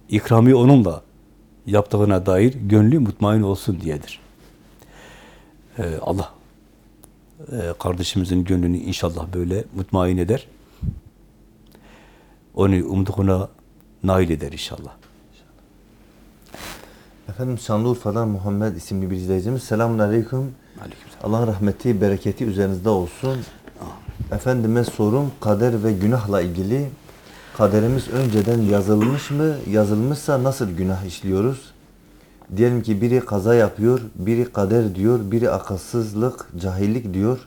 Speaker 2: İkrami onunla yaptığına dair gönlü mutmain olsun diyedir. Ee, Allah e, kardeşimizin gönlünü inşallah böyle mutmain eder. Onu umduğuna nail eder inşallah.
Speaker 1: Efendim Şanlıurfa'dan Muhammed isimli bir izleyicimiz. Selamun Aleyküm.
Speaker 2: Aleykümselam.
Speaker 1: Allah'ın rahmeti, bereketi üzerinizde olsun. Efendime sorum kader ve günahla ilgili. Kaderimiz önceden yazılmış mı? Yazılmışsa nasıl günah işliyoruz? Diyelim ki biri kaza yapıyor, biri kader diyor, biri akılsızlık, cahillik diyor.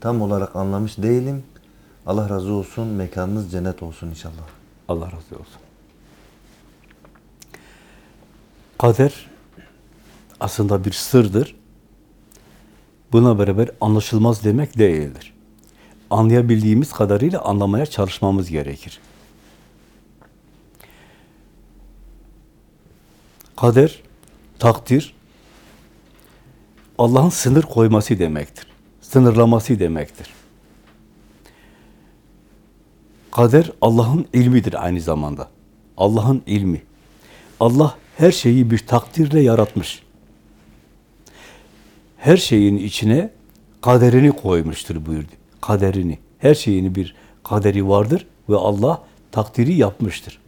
Speaker 1: Tam olarak anlamış değilim. Allah razı olsun, mekanınız cennet olsun inşallah.
Speaker 2: Allah razı olsun. Kader aslında bir sırdır. Buna beraber anlaşılmaz demek değildir. Anlayabildiğimiz kadarıyla anlamaya çalışmamız gerekir. Kader, takdir, Allah'ın sınır koyması demektir. Sınırlaması demektir. Kader Allah'ın ilmidir aynı zamanda. Allah'ın ilmi. Allah her şeyi bir takdirle yaratmış. Her şeyin içine kaderini koymuştur buyurdu. Kaderini. Her şeyin bir kaderi vardır ve Allah takdiri yapmıştır.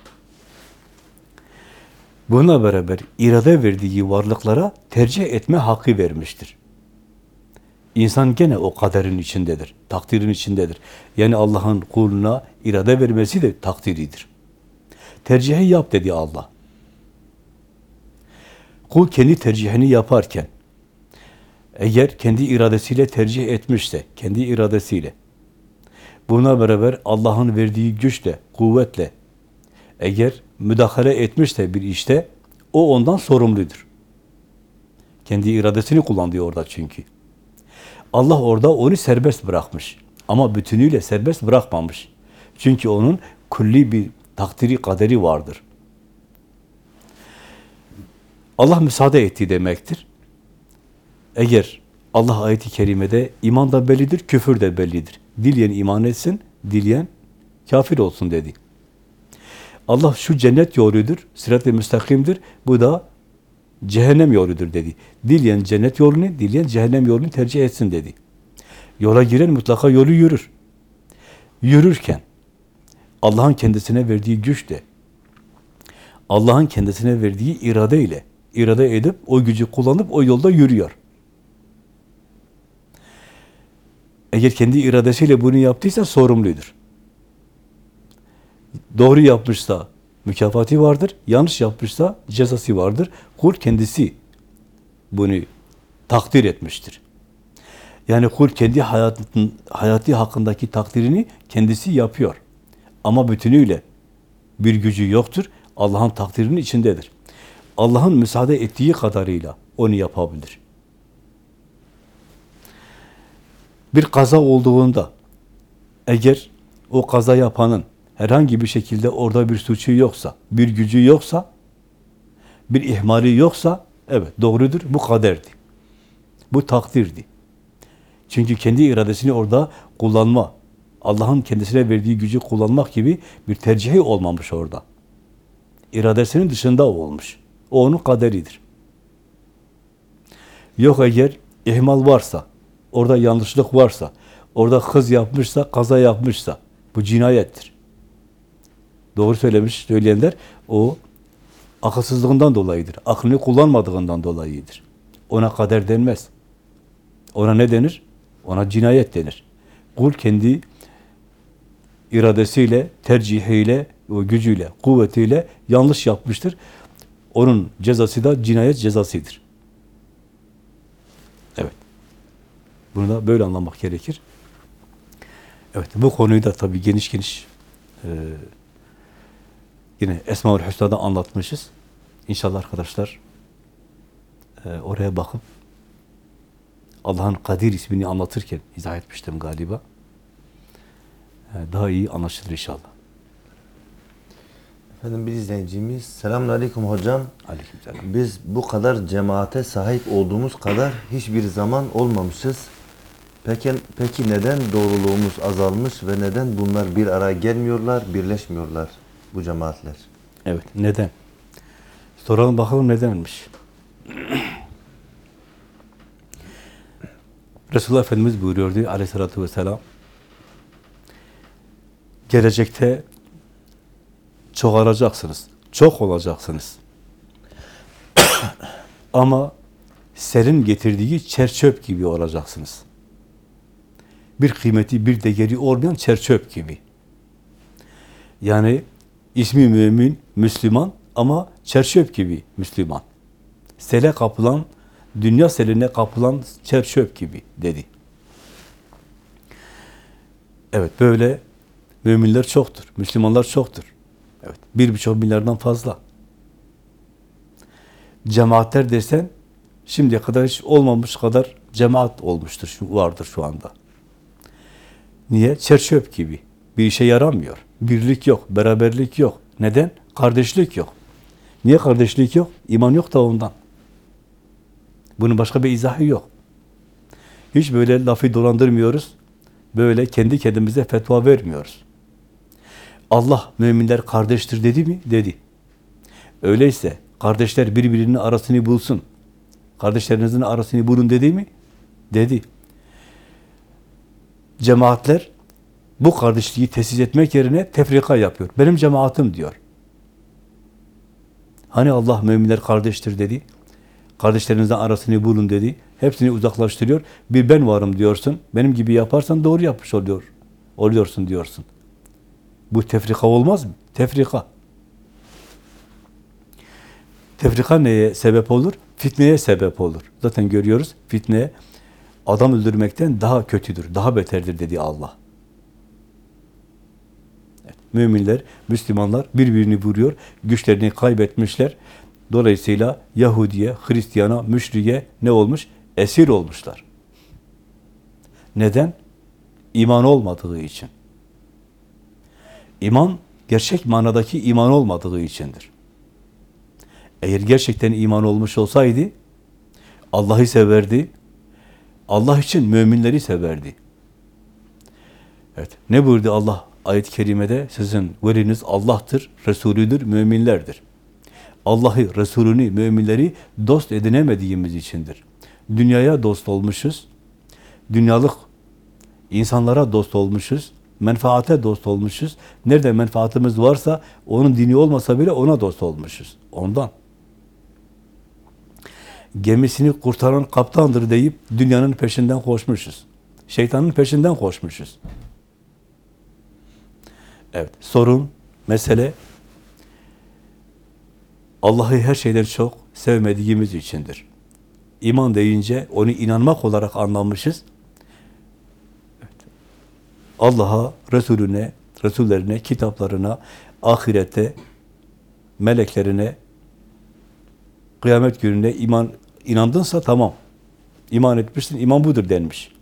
Speaker 2: Buna beraber irade verdiği varlıklara tercih etme hakkı vermiştir. İnsan gene o kaderin içindedir, takdirin içindedir. Yani Allah'ın kuluna irade vermesi de takdiridir. Tercihi yap dedi Allah. Kul kendi tercihini yaparken, eğer kendi iradesiyle tercih etmişse, kendi iradesiyle, buna beraber Allah'ın verdiği güçle, kuvvetle, eğer müdahale etmişse bir işte, o ondan sorumludur. Kendi iradesini kullanıyor orada çünkü. Allah orada onu serbest bırakmış. Ama bütünüyle serbest bırakmamış. Çünkü onun külli bir takdiri kaderi vardır. Allah müsaade etti demektir. Eğer Allah ayeti kerimede iman da bellidir, küfür de bellidir. Dileyen iman etsin, dileyen kafir olsun dedi. Allah şu cennet yoludur, sırat-ı müstakimdir, bu da cehennem yoludur dedi. Dileyen cennet yolunu, dileyen cehennem yolunu tercih etsin dedi. Yola giren mutlaka yolu yürür. Yürürken Allah'ın kendisine verdiği güçle, Allah'ın kendisine verdiği iradeyle, irade edip o gücü kullanıp o yolda yürüyor. Eğer kendi iradesiyle bunu yaptıysa sorumludur. Doğru yapmışsa mükafatı vardır, yanlış yapmışsa cezası vardır. Kul kendisi bunu takdir etmiştir. Yani kul kendi hayatın, hayatı hakkındaki takdirini kendisi yapıyor. Ama bütünüyle bir gücü yoktur. Allah'ın takdirinin içindedir. Allah'ın müsaade ettiği kadarıyla onu yapabilir. Bir kaza olduğunda eğer o kaza yapanın herhangi bir şekilde orada bir suçu yoksa, bir gücü yoksa, bir ihmali yoksa, evet doğrudur, bu kaderdi. Bu takdirdi. Çünkü kendi iradesini orada kullanma, Allah'ın kendisine verdiği gücü kullanmak gibi bir tercihi olmamış orada. İradesinin dışında olmuş. O onun kaderidir. Yok eğer ihmal varsa, orada yanlışlık varsa, orada kız yapmışsa, kaza yapmışsa, bu cinayettir. Doğru söylemiş söyleyenler, o akılsızlığından dolayıdır. Aklını kullanmadığından dolayıdır. Ona kader denmez. Ona ne denir? Ona cinayet denir. Kul kendi iradesiyle, tercihiyle, gücüyle, kuvvetiyle yanlış yapmıştır. Onun cezası da cinayet cezasıdır. Evet. Bunu da böyle anlamak gerekir. Evet, bu konuyu da tabii geniş geniş e, yine Esma-ül Hüsna'da anlatmışız. İnşallah arkadaşlar e, oraya bakıp Allah'ın Kadir ismini anlatırken izah etmiştim galiba. E, daha iyi anlaşılır inşallah.
Speaker 1: Efendim bir izleyicimiz, selamun aleyküm hocam.
Speaker 2: Aleykümselam.
Speaker 1: Biz bu kadar cemaate sahip olduğumuz kadar hiçbir zaman olmamışız. Peki, peki neden doğruluğumuz azalmış ve neden bunlar bir araya gelmiyorlar, birleşmiyorlar bu cemaatler?
Speaker 2: Evet, neden? Soralım bakalım nedenmiş. [CLEARS THROAT] Resulullah Efendimiz buyuruyordu aleyhissalatü vesselam, gelecekte çoğalacaksınız, çok olacaksınız. [CLEARS THROAT] Ama serin getirdiği çerçöp gibi olacaksınız. Bir kıymeti, bir değeri olmayan çerçöp gibi. Yani ismi mümin, Müslüman ama çerçöp gibi Müslüman. Sele kapılan, dünya seline kapılan çerçöp gibi dedi. Evet böyle müminler çoktur, Müslümanlar çoktur. Evet, bir buçuk milyardan fazla. Cemaatler desen, şimdiye kadar hiç olmamış kadar cemaat olmuştur, vardır şu anda. Niye? Çerçöp gibi. Bir işe yaramıyor. Birlik yok, beraberlik yok. Neden? Kardeşlik yok. Niye kardeşlik yok? İman yok da ondan. Bunun başka bir izahı yok. Hiç böyle lafı dolandırmıyoruz. Böyle kendi kendimize fetva vermiyoruz. Allah müminler kardeştir dedi mi? Dedi. Öyleyse kardeşler birbirinin arasını bulsun. Kardeşlerinizin arasını bulun dedi mi? Dedi. Cemaatler bu kardeşliği tesis etmek yerine tefrika yapıyor. Benim cemaatim diyor. Hani Allah müminler kardeştir dedi. Kardeşlerinizden arasını bulun dedi. Hepsini uzaklaştırıyor. Bir ben varım diyorsun. Benim gibi yaparsan doğru yapmış oluyor. Oluyorsun diyorsun. Bu tefrika olmaz mı? Tefrika. Tefrika neye sebep olur? Fitneye sebep olur. Zaten görüyoruz fitne adam öldürmekten daha kötüdür, daha beterdir dedi Allah. Evet, müminler, Müslümanlar birbirini vuruyor, güçlerini kaybetmişler. Dolayısıyla Yahudiye, Hristiyana, müşriye ne olmuş? Esir olmuşlar. Neden? İman olmadığı için. İman, gerçek manadaki iman olmadığı içindir. Eğer gerçekten iman olmuş olsaydı, Allah'ı severdi, Allah için müminleri severdi. Evet, ne buyurdu Allah ayet-i kerimede? Sizin veliniz Allah'tır, Resulüdür, müminlerdir. Allah'ı, Resulünü, müminleri dost edinemediğimiz içindir. Dünyaya dost olmuşuz, dünyalık insanlara dost olmuşuz, menfaate dost olmuşuz. Nerede menfaatimiz varsa, onun dini olmasa bile ona dost olmuşuz. Ondan. Gemisini kurtaran kaptandır deyip dünyanın peşinden koşmuşuz. Şeytanın peşinden koşmuşuz. Evet, sorun, mesele Allah'ı her şeyden çok sevmediğimiz içindir. İman deyince onu inanmak olarak anlamışız. Allah'a, Resulüne, Resullerine, kitaplarına, ahirete, meleklerine, kıyamet gününe iman inandınsa tamam. İman etmişsin, iman budur denmiş.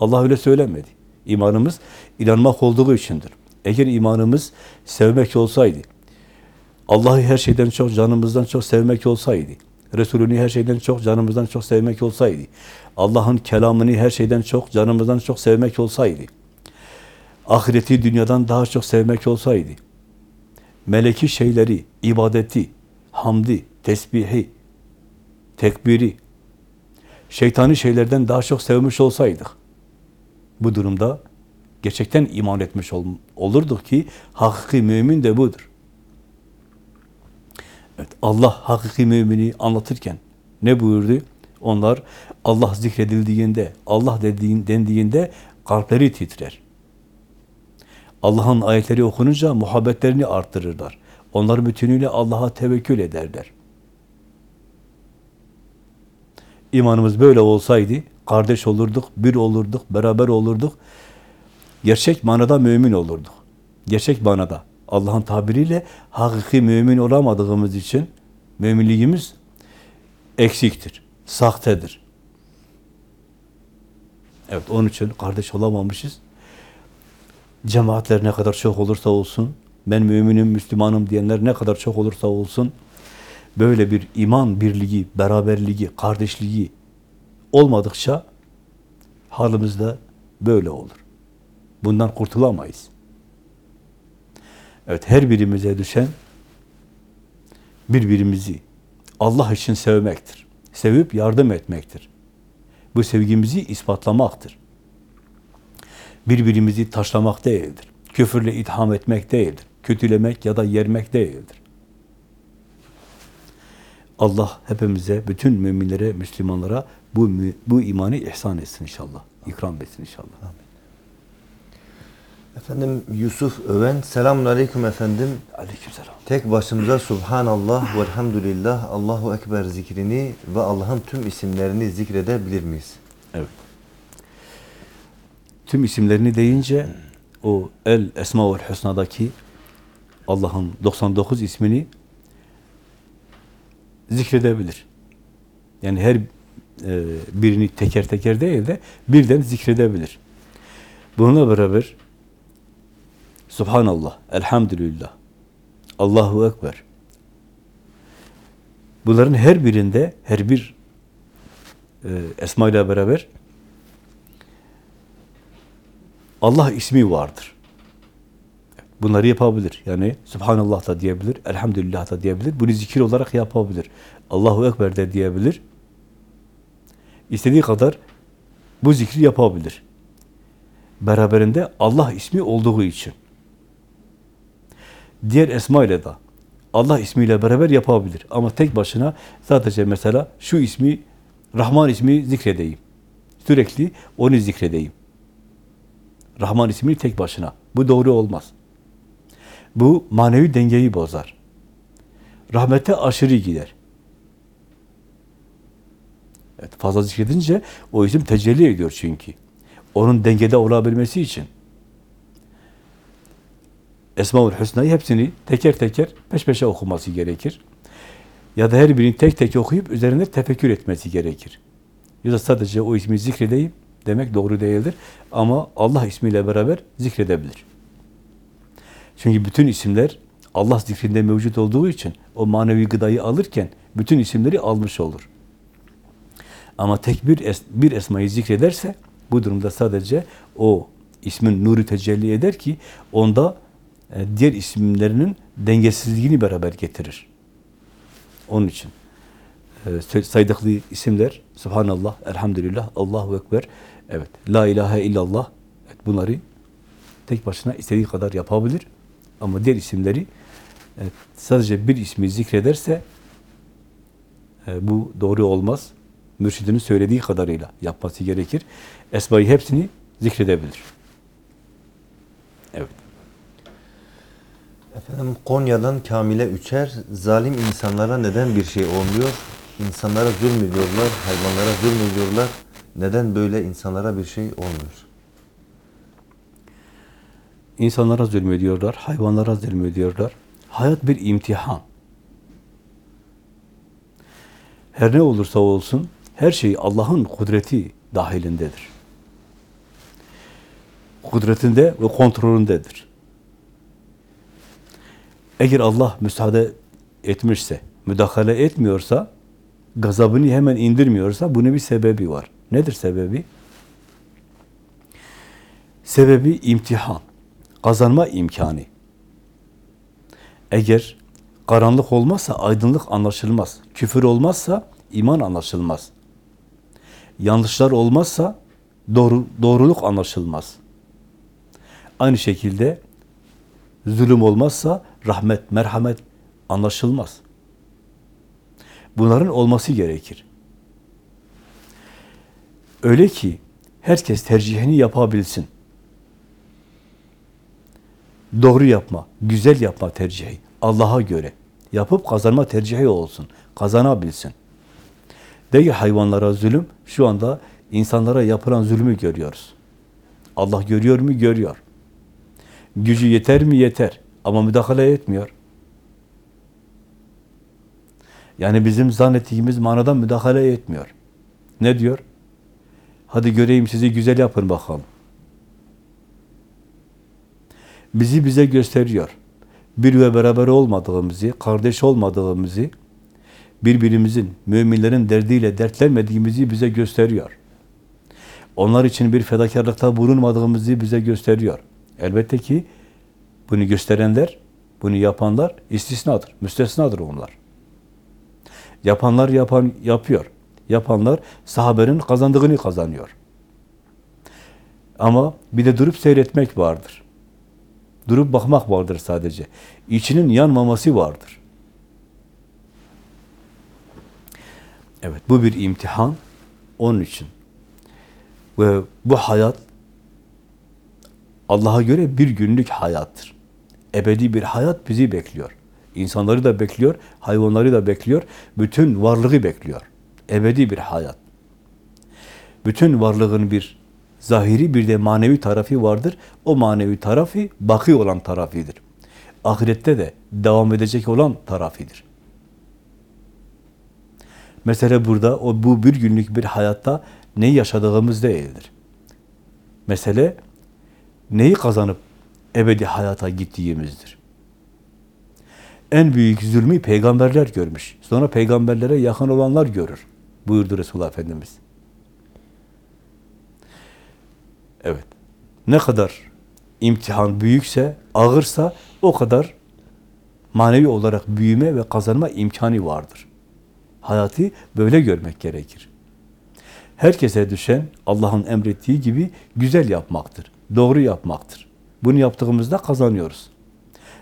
Speaker 2: Allah öyle söylemedi. İmanımız inanmak olduğu içindir. Eğer imanımız sevmek olsaydı, Allah'ı her şeyden çok, canımızdan çok sevmek olsaydı, Resulünü her şeyden çok, canımızdan çok sevmek olsaydı, Allah'ın kelamını her şeyden çok, canımızdan çok sevmek olsaydı, ahireti dünyadan daha çok sevmek olsaydı, meleki şeyleri, ibadeti, hamdi, tesbihi, tekbiri, şeytani şeylerden daha çok sevmiş olsaydık, bu durumda gerçekten iman etmiş ol, olurduk ki hakiki mümin de budur. Evet, Allah hakiki mümini anlatırken ne buyurdu? Onlar Allah zikredildiğinde, Allah dediğin, dendiğinde kalpleri titrer. Allah'ın ayetleri okununca muhabbetlerini arttırırlar. Onlar bütünüyle Allah'a tevekkül ederler. İmanımız böyle olsaydı, kardeş olurduk, bir olurduk, beraber olurduk. Gerçek manada mümin olurduk. Gerçek manada. Allah'ın tabiriyle hakiki mümin olamadığımız için müminliğimiz eksiktir, sahtedir. Evet, onun için kardeş olamamışız. Cemaatler ne kadar çok olursa olsun, ben müminim, Müslümanım diyenler ne kadar çok olursa olsun, böyle bir iman birliği, beraberliği, kardeşliği olmadıkça halimiz de böyle olur. Bundan kurtulamayız. Evet, her birimize düşen birbirimizi Allah için sevmektir. Sevip yardım etmektir. Bu sevgimizi ispatlamaktır. Birbirimizi taşlamak değildir. Küfürle itham etmek değildir. Kötülemek ya da yermek değildir. Allah hepimize, bütün müminlere, Müslümanlara bu bu imanı ihsan etsin inşallah. İkram etsin inşallah.
Speaker 1: Efendim Yusuf Öven, selamun aleyküm efendim.
Speaker 2: Aleykümselam.
Speaker 1: Tek başımıza Subhanallah ve Elhamdülillah, Allahu Ekber zikrini ve Allah'ın tüm isimlerini zikredebilir miyiz?
Speaker 2: Evet. Tüm isimlerini deyince o El Esmaül Hüsna'daki Allah'ın 99 ismini zikredebilir. Yani her e, birini teker teker değil de birden zikredebilir. Bununla beraber Subhanallah, Elhamdülillah, Allahu Ekber. Bunların her birinde, her bir e, esma ile beraber Allah ismi vardır. Bunları yapabilir. Yani Subhanallah da diyebilir, Elhamdülillah da diyebilir. Bunu zikir olarak yapabilir. Allahu Ekber de diyebilir. İstediği kadar bu zikri yapabilir. Beraberinde Allah ismi olduğu için. Diğer esma ile de Allah ismiyle beraber yapabilir. Ama tek başına sadece mesela şu ismi, Rahman ismi zikredeyim. Sürekli onu zikredeyim. Rahman ismini tek başına. Bu doğru olmaz. Bu manevi dengeyi bozar. Rahmete aşırı gider. Evet, fazla zikredince o isim tecelli ediyor çünkü. Onun dengede olabilmesi için. Esma-ül Hüsna'yı hepsini teker teker peş peşe okuması gerekir. Ya da her birini tek tek okuyup üzerinde tefekkür etmesi gerekir. Ya da sadece o ismi zikredeyim demek doğru değildir. Ama Allah ismiyle beraber zikredebilir. Çünkü bütün isimler Allah zikrinde mevcut olduğu için o manevi gıdayı alırken bütün isimleri almış olur. Ama tek bir, es, bir esmayı zikrederse bu durumda sadece o ismin nuru tecelli eder ki onda e, diğer isimlerinin dengesizliğini beraber getirir. Onun için e, saydıklı isimler Subhanallah, Elhamdülillah, Allahu Ekber, evet, La ilahe illallah, evet, bunları tek başına istediği kadar yapabilir. Ama diğer isimleri evet, sadece bir ismi zikrederse e, bu doğru olmaz. Mürşidinin söylediği kadarıyla yapması gerekir. Esmayı hepsini zikredebilir. Evet.
Speaker 1: Efendim Konya'dan Kamil'e üçer, zalim insanlara neden bir şey olmuyor? İnsanlara zulmediyorlar, hayvanlara zulmediyorlar. Neden böyle insanlara bir şey olmuyor?
Speaker 2: İnsanlara zulmediyorlar, hayvanlara zulmediyorlar. Hayat bir imtihan. Her ne olursa olsun, her şey Allah'ın kudreti dahilindedir. Kudretinde ve kontrolündedir. Eğer Allah müsaade etmişse, müdahale etmiyorsa, gazabını hemen indirmiyorsa bunun bir sebebi var. Nedir sebebi? Sebebi imtihan, kazanma imkanı. Eğer karanlık olmazsa aydınlık anlaşılmaz. Küfür olmazsa iman anlaşılmaz. Yanlışlar olmazsa doğru, doğruluk anlaşılmaz. Aynı şekilde zulüm olmazsa rahmet, merhamet anlaşılmaz. Bunların olması gerekir. Öyle ki herkes tercihini yapabilsin. Doğru yapma, güzel yapma tercihi. Allah'a göre. Yapıp kazanma tercihi olsun. Kazanabilsin. Değil hayvanlara zulüm, şu anda insanlara yapılan zulmü görüyoruz. Allah görüyor mu? Görüyor. Gücü yeter mi? Yeter. Ama müdahale etmiyor. Yani bizim zannettiğimiz manadan müdahale etmiyor. Ne diyor? Hadi göreyim sizi güzel yapın bakalım. Bizi bize gösteriyor. Bir ve beraber olmadığımızı, kardeş olmadığımızı, birbirimizin, müminlerin derdiyle dertlenmediğimizi bize gösteriyor. Onlar için bir fedakarlıkta bulunmadığımızı bize gösteriyor. Elbette ki bunu gösterenler, bunu yapanlar istisnadır, müstesnadır onlar. Yapanlar yapan yapıyor. Yapanlar sahabenin kazandığını kazanıyor. Ama bir de durup seyretmek vardır. Durup bakmak vardır sadece. İçinin yanmaması vardır. Evet, bu bir imtihan onun için. Ve bu hayat Allah'a göre bir günlük hayattır. Ebedi bir hayat bizi bekliyor. İnsanları da bekliyor, hayvanları da bekliyor, bütün varlığı bekliyor. Ebedi bir hayat. Bütün varlığın bir zahiri bir de manevi tarafı vardır. O manevi tarafı baki olan tarafıdır. Ahirette de devam edecek olan tarafıdır. Mesele burada o bu bir günlük bir hayatta neyi yaşadığımız değildir. Mesele neyi kazanıp ebedi hayata gittiğimizdir. En büyük zulmü peygamberler görmüş. Sonra peygamberlere yakın olanlar görür. Buyurdu Resulullah Efendimiz. Evet. Ne kadar imtihan büyükse, ağırsa o kadar manevi olarak büyüme ve kazanma imkanı vardır. Hayatı böyle görmek gerekir. Herkese düşen Allah'ın emrettiği gibi güzel yapmaktır. Doğru yapmaktır. Bunu yaptığımızda kazanıyoruz.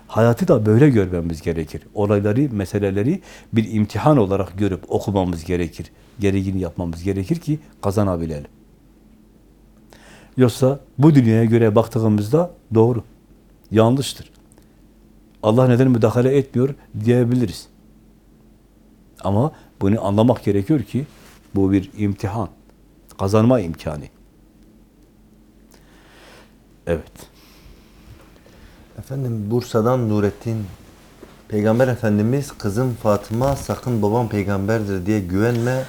Speaker 2: Hayatı da böyle görmemiz gerekir. Olayları, meseleleri bir imtihan olarak görüp okumamız gerekir. Gereğini yapmamız gerekir ki kazanabilelim. Yoksa bu dünyaya göre baktığımızda doğru, yanlıştır. Allah neden müdahale etmiyor diyebiliriz. Ama bunu anlamak gerekiyor ki bu bir imtihan, kazanma imkanı. Evet.
Speaker 1: Efendim Bursa'dan Nurettin Peygamber Efendimiz kızım Fatıma sakın babam peygamberdir diye güvenme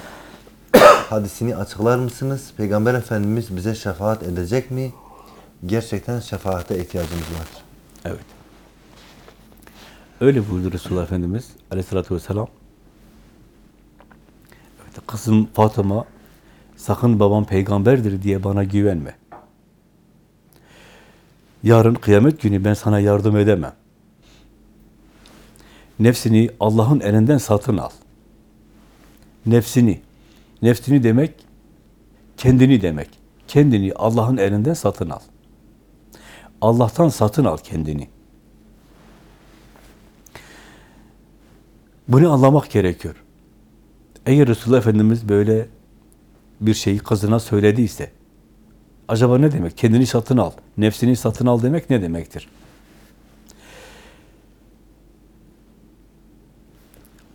Speaker 1: hadisini açıklar mısınız? Peygamber Efendimiz bize şefaat edecek mi? Gerçekten şefaate ihtiyacımız var.
Speaker 2: Evet. Öyle buyurdu Resulullah Efendimiz aleyhissalatü vesselam. Evet, kızım Fatıma sakın babam peygamberdir diye bana güvenme. Yarın kıyamet günü ben sana yardım edemem. Nefsini Allah'ın elinden satın al. Nefsini. Nefsini demek kendini demek. Kendini Allah'ın elinden satın al. Allah'tan satın al kendini. Bunu anlamak gerekiyor. Eğer Resulullah Efendimiz böyle bir şeyi kızına söylediyse, acaba ne demek? Kendini satın al, nefsini satın al demek ne demektir?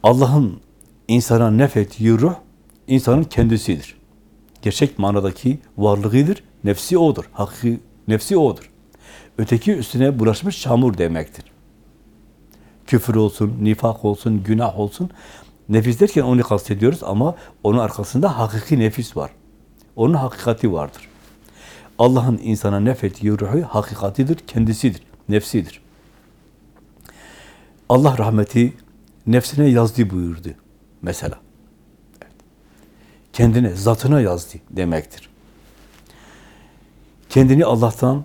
Speaker 2: Allah'ın insana nefettiği ruh, insanın kendisidir. Gerçek manadaki varlığıdır, nefsi odur, hakiki nefsi odur. Öteki üstüne bulaşmış çamur demektir. Küfür olsun, nifak olsun, günah olsun. Nefis derken onu kastediyoruz ama onun arkasında hakiki nefis var. Onun hakikati vardır. Allah'ın insana nefettiği ruhu hakikatidir, kendisidir, nefsidir. Allah rahmeti nefsine yazdı buyurdu mesela. Kendine, zatına yazdı demektir. Kendini Allah'tan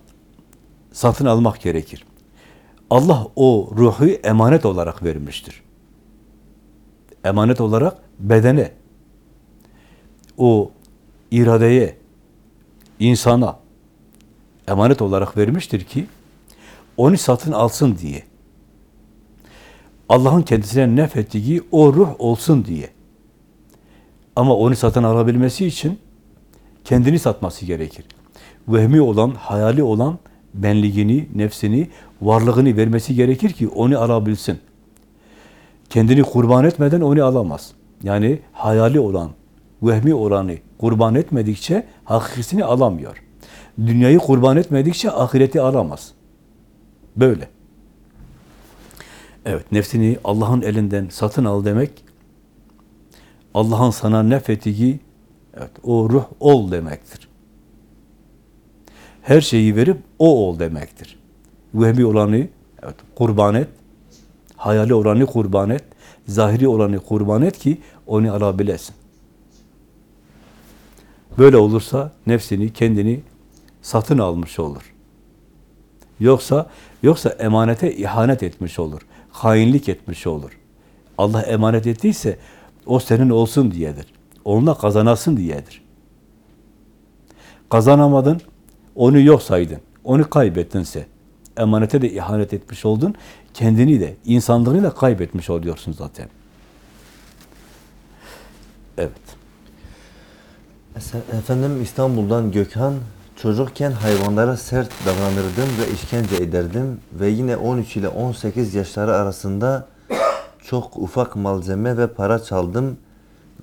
Speaker 2: satın almak gerekir. Allah o ruhu emanet olarak vermiştir. Emanet olarak bedene, o iradeye, insana emanet olarak vermiştir ki onu satın alsın diye. Allah'ın kendisine nefettiği o ruh olsun diye. Ama onu satın alabilmesi için kendini satması gerekir. Vehmi olan, hayali olan benliğini, nefsini, varlığını vermesi gerekir ki onu alabilsin. Kendini kurban etmeden onu alamaz. Yani hayali olan, vehmi olanı kurban etmedikçe hakikisini alamıyor. Dünyayı kurban etmedikçe ahireti alamaz. Böyle. Evet, nefsini Allah'ın elinden satın al demek, Allah'ın sana nefettiği, evet, o ruh ol demektir. Her şeyi verip o ol demektir. Vehmi olanı evet, kurban et, hayali olanı kurban et, zahiri olanı kurban et ki onu alabilesin. Böyle olursa nefsini, kendini satın almış olur. Yoksa yoksa emanete ihanet etmiş olur. Hainlik etmiş olur. Allah emanet ettiyse o senin olsun diyedir. Onunla kazanasın diyedir. Kazanamadın, onu yok saydın. Onu kaybettinse emanete de ihanet etmiş oldun. Kendini de, insanlığını da kaybetmiş oluyorsun zaten. Evet.
Speaker 1: Efendim İstanbul'dan Gökhan, çocukken hayvanlara sert davranırdım ve işkence ederdim ve yine 13 ile 18 yaşları arasında çok ufak malzeme ve para çaldım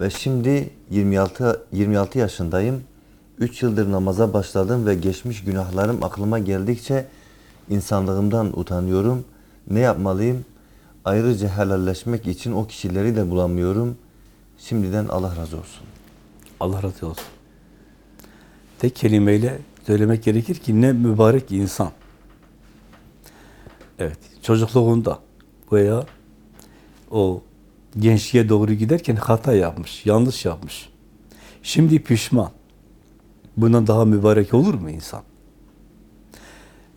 Speaker 1: ve şimdi 26 26 yaşındayım. 3 yıldır namaza başladım ve geçmiş günahlarım aklıma geldikçe insanlığımdan utanıyorum. Ne yapmalıyım? Ayrıca helalleşmek için o kişileri de bulamıyorum. Şimdiden Allah razı olsun.
Speaker 2: Allah razı olsun. Tek kelimeyle söylemek gerekir ki ne mübarek insan. Evet, çocukluğunda veya o gençliğe doğru giderken hata yapmış, yanlış yapmış. Şimdi pişman. Bundan daha mübarek olur mu insan?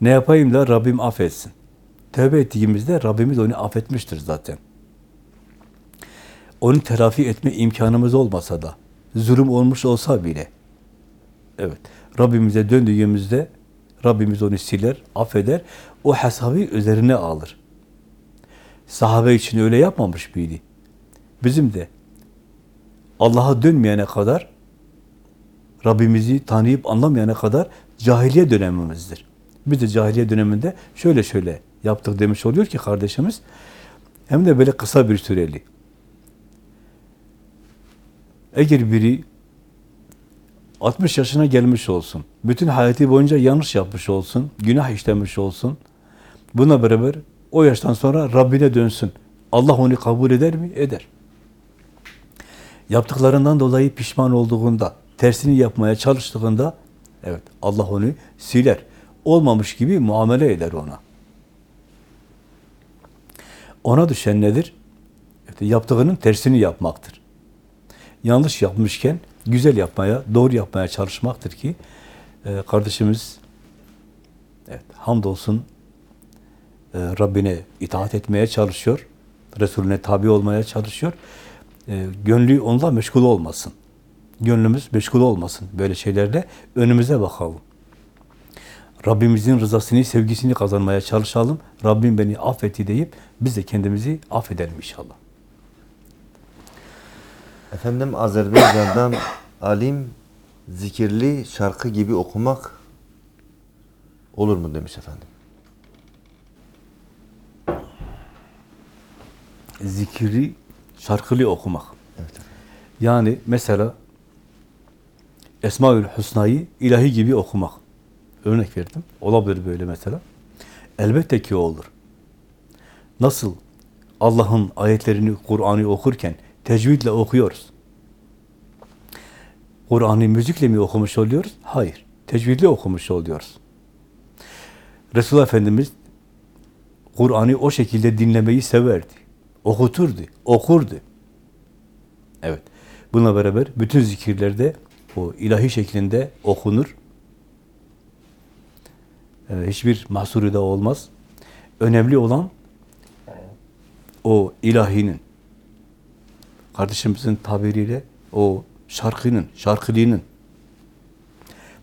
Speaker 2: Ne yapayım da Rabbim affetsin. Tövbe ettiğimizde Rabbimiz onu affetmiştir zaten. Onu telafi etme imkanımız olmasa da, zulüm olmuş olsa bile, evet, Rabbimize döndüğümüzde Rabbimiz onu siler, affeder, o hesabı üzerine alır. Sahabe için öyle yapmamış mıydı? Bizim de Allah'a dönmeyene kadar, Rabbimizi tanıyıp anlamayana kadar cahiliye dönemimizdir. Biz de cahiliye döneminde şöyle şöyle yaptık demiş oluyor ki kardeşimiz, hem de böyle kısa bir süreli. Eğer biri 60 yaşına gelmiş olsun, bütün hayatı boyunca yanlış yapmış olsun, günah işlemiş olsun, buna beraber o yaştan sonra Rabbine dönsün. Allah onu kabul eder mi? Eder. Yaptıklarından dolayı pişman olduğunda, tersini yapmaya çalıştığında, evet Allah onu siler. Olmamış gibi muamele eder ona. Ona düşen nedir? Evet, yaptığının tersini yapmaktır. Yanlış yapmışken güzel yapmaya, doğru yapmaya çalışmaktır ki e, kardeşimiz evet, hamdolsun e, Rabbine itaat etmeye çalışıyor. Resulüne tabi olmaya çalışıyor. E, gönlü onunla meşgul olmasın. Gönlümüz meşgul olmasın böyle şeylerle. Önümüze bakalım. Rabbimizin rızasını, sevgisini kazanmaya çalışalım. Rabbim beni affetti deyip biz de kendimizi affedelim inşallah.
Speaker 1: Efendim Azerbaycan'dan [COUGHS] alim zikirli şarkı gibi okumak olur mu demiş efendim.
Speaker 2: Zikri, şarkılı okumak.
Speaker 1: Evet.
Speaker 2: Yani mesela Esmaül Hüsna'yı ilahi gibi okumak. Örnek verdim. Olabilir böyle mesela. Elbette ki olur. Nasıl Allah'ın ayetlerini, Kur'an'ı okurken tecvidle okuyoruz. Kur'an'ı müzikle mi okumuş oluyoruz? Hayır. Tecvidle okumuş oluyoruz. Resulullah Efendimiz Kur'an'ı o şekilde dinlemeyi severdi. Okuturdu, okurdu. Evet. Bununla beraber bütün zikirlerde o ilahi şeklinde okunur. Ee, hiçbir mahsuru da olmaz. Önemli olan o ilahinin kardeşimizin tabiriyle o şarkının, şarkılığının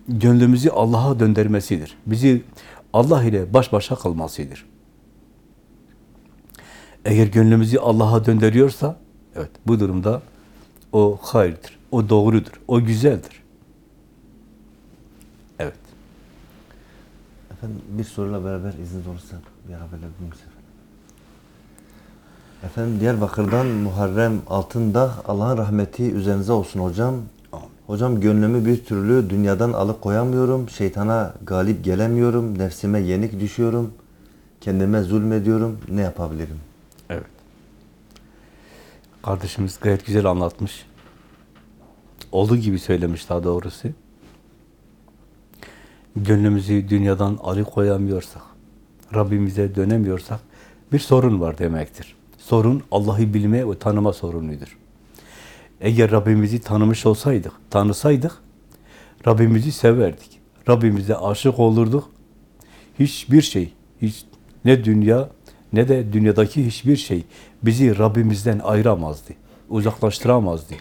Speaker 2: gönlümüzü Allah'a döndürmesidir. Bizi Allah ile baş başa kılmasıdır. Eğer gönlümüzü Allah'a döndürüyorsa, evet bu durumda o hayırdır, o doğrudur, o güzeldir. Evet.
Speaker 1: Efendim bir soruyla beraber izniniz olursa bir verebilir misiniz efendim? Efendim Diyarbakır'dan Muharrem Altındağ Allah'ın rahmeti üzerinize olsun hocam.
Speaker 2: Amin.
Speaker 1: Hocam gönlümü bir türlü dünyadan alıkoyamıyorum. Şeytana galip gelemiyorum. Nefsime yenik düşüyorum. Kendime zulmediyorum. Ne yapabilirim?
Speaker 2: Kardeşimiz gayet güzel anlatmış. Olduğu gibi söylemiş daha doğrusu. Gönlümüzü dünyadan alıkoyamıyorsak, Rabbimize dönemiyorsak bir sorun var demektir. Sorun Allah'ı bilme ve tanıma sorunudur. Eğer Rabbimizi tanımış olsaydık, tanısaydık, Rabbimizi severdik. Rabbimize aşık olurduk. Hiçbir şey, hiç ne dünya ne de dünyadaki hiçbir şey bizi Rabbimizden ayıramazdı, uzaklaştıramazdı,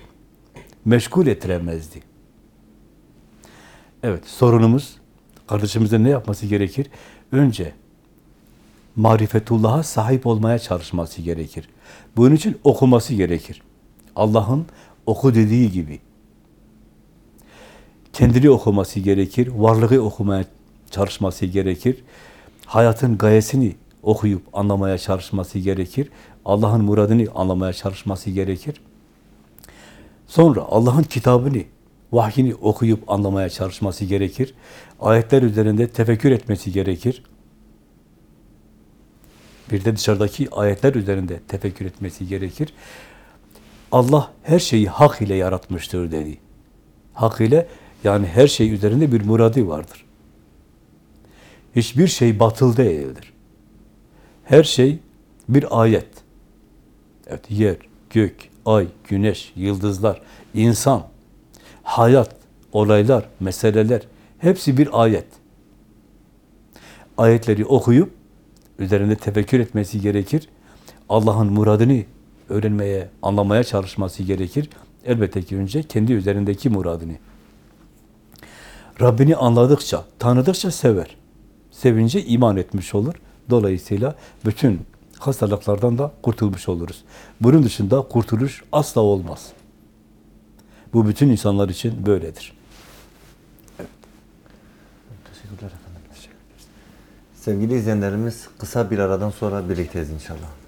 Speaker 2: meşgul ettiremezdi. Evet, sorunumuz kardeşimizin ne yapması gerekir? Önce marifetullah'a sahip olmaya çalışması gerekir. Bunun için okuması gerekir. Allah'ın oku dediği gibi. Kendini okuması gerekir, varlığı okumaya çalışması gerekir. Hayatın gayesini okuyup anlamaya çalışması gerekir. Allah'ın muradını anlamaya çalışması gerekir. Sonra Allah'ın kitabını, vahyini okuyup anlamaya çalışması gerekir. Ayetler üzerinde tefekkür etmesi gerekir. Bir de dışarıdaki ayetler üzerinde tefekkür etmesi gerekir. Allah her şeyi hak ile yaratmıştır dedi. Hak ile yani her şey üzerinde bir muradı vardır. Hiçbir şey batıl değildir. Her şey bir ayet. Evet, yer, gök, ay, güneş, yıldızlar, insan, hayat, olaylar, meseleler hepsi bir ayet. Ayetleri okuyup üzerinde tefekkür etmesi gerekir. Allah'ın muradını öğrenmeye, anlamaya çalışması gerekir. Elbette ki önce kendi üzerindeki muradını. Rabbini anladıkça, tanıdıkça sever. Sevince iman etmiş olur. Dolayısıyla bütün hastalıklardan da kurtulmuş oluruz. Bunun dışında kurtuluş asla olmaz. Bu bütün insanlar için böyledir.
Speaker 1: Teşekkürler efendim. Sevgili izleyenlerimiz kısa bir aradan sonra birlikteyiz inşallah.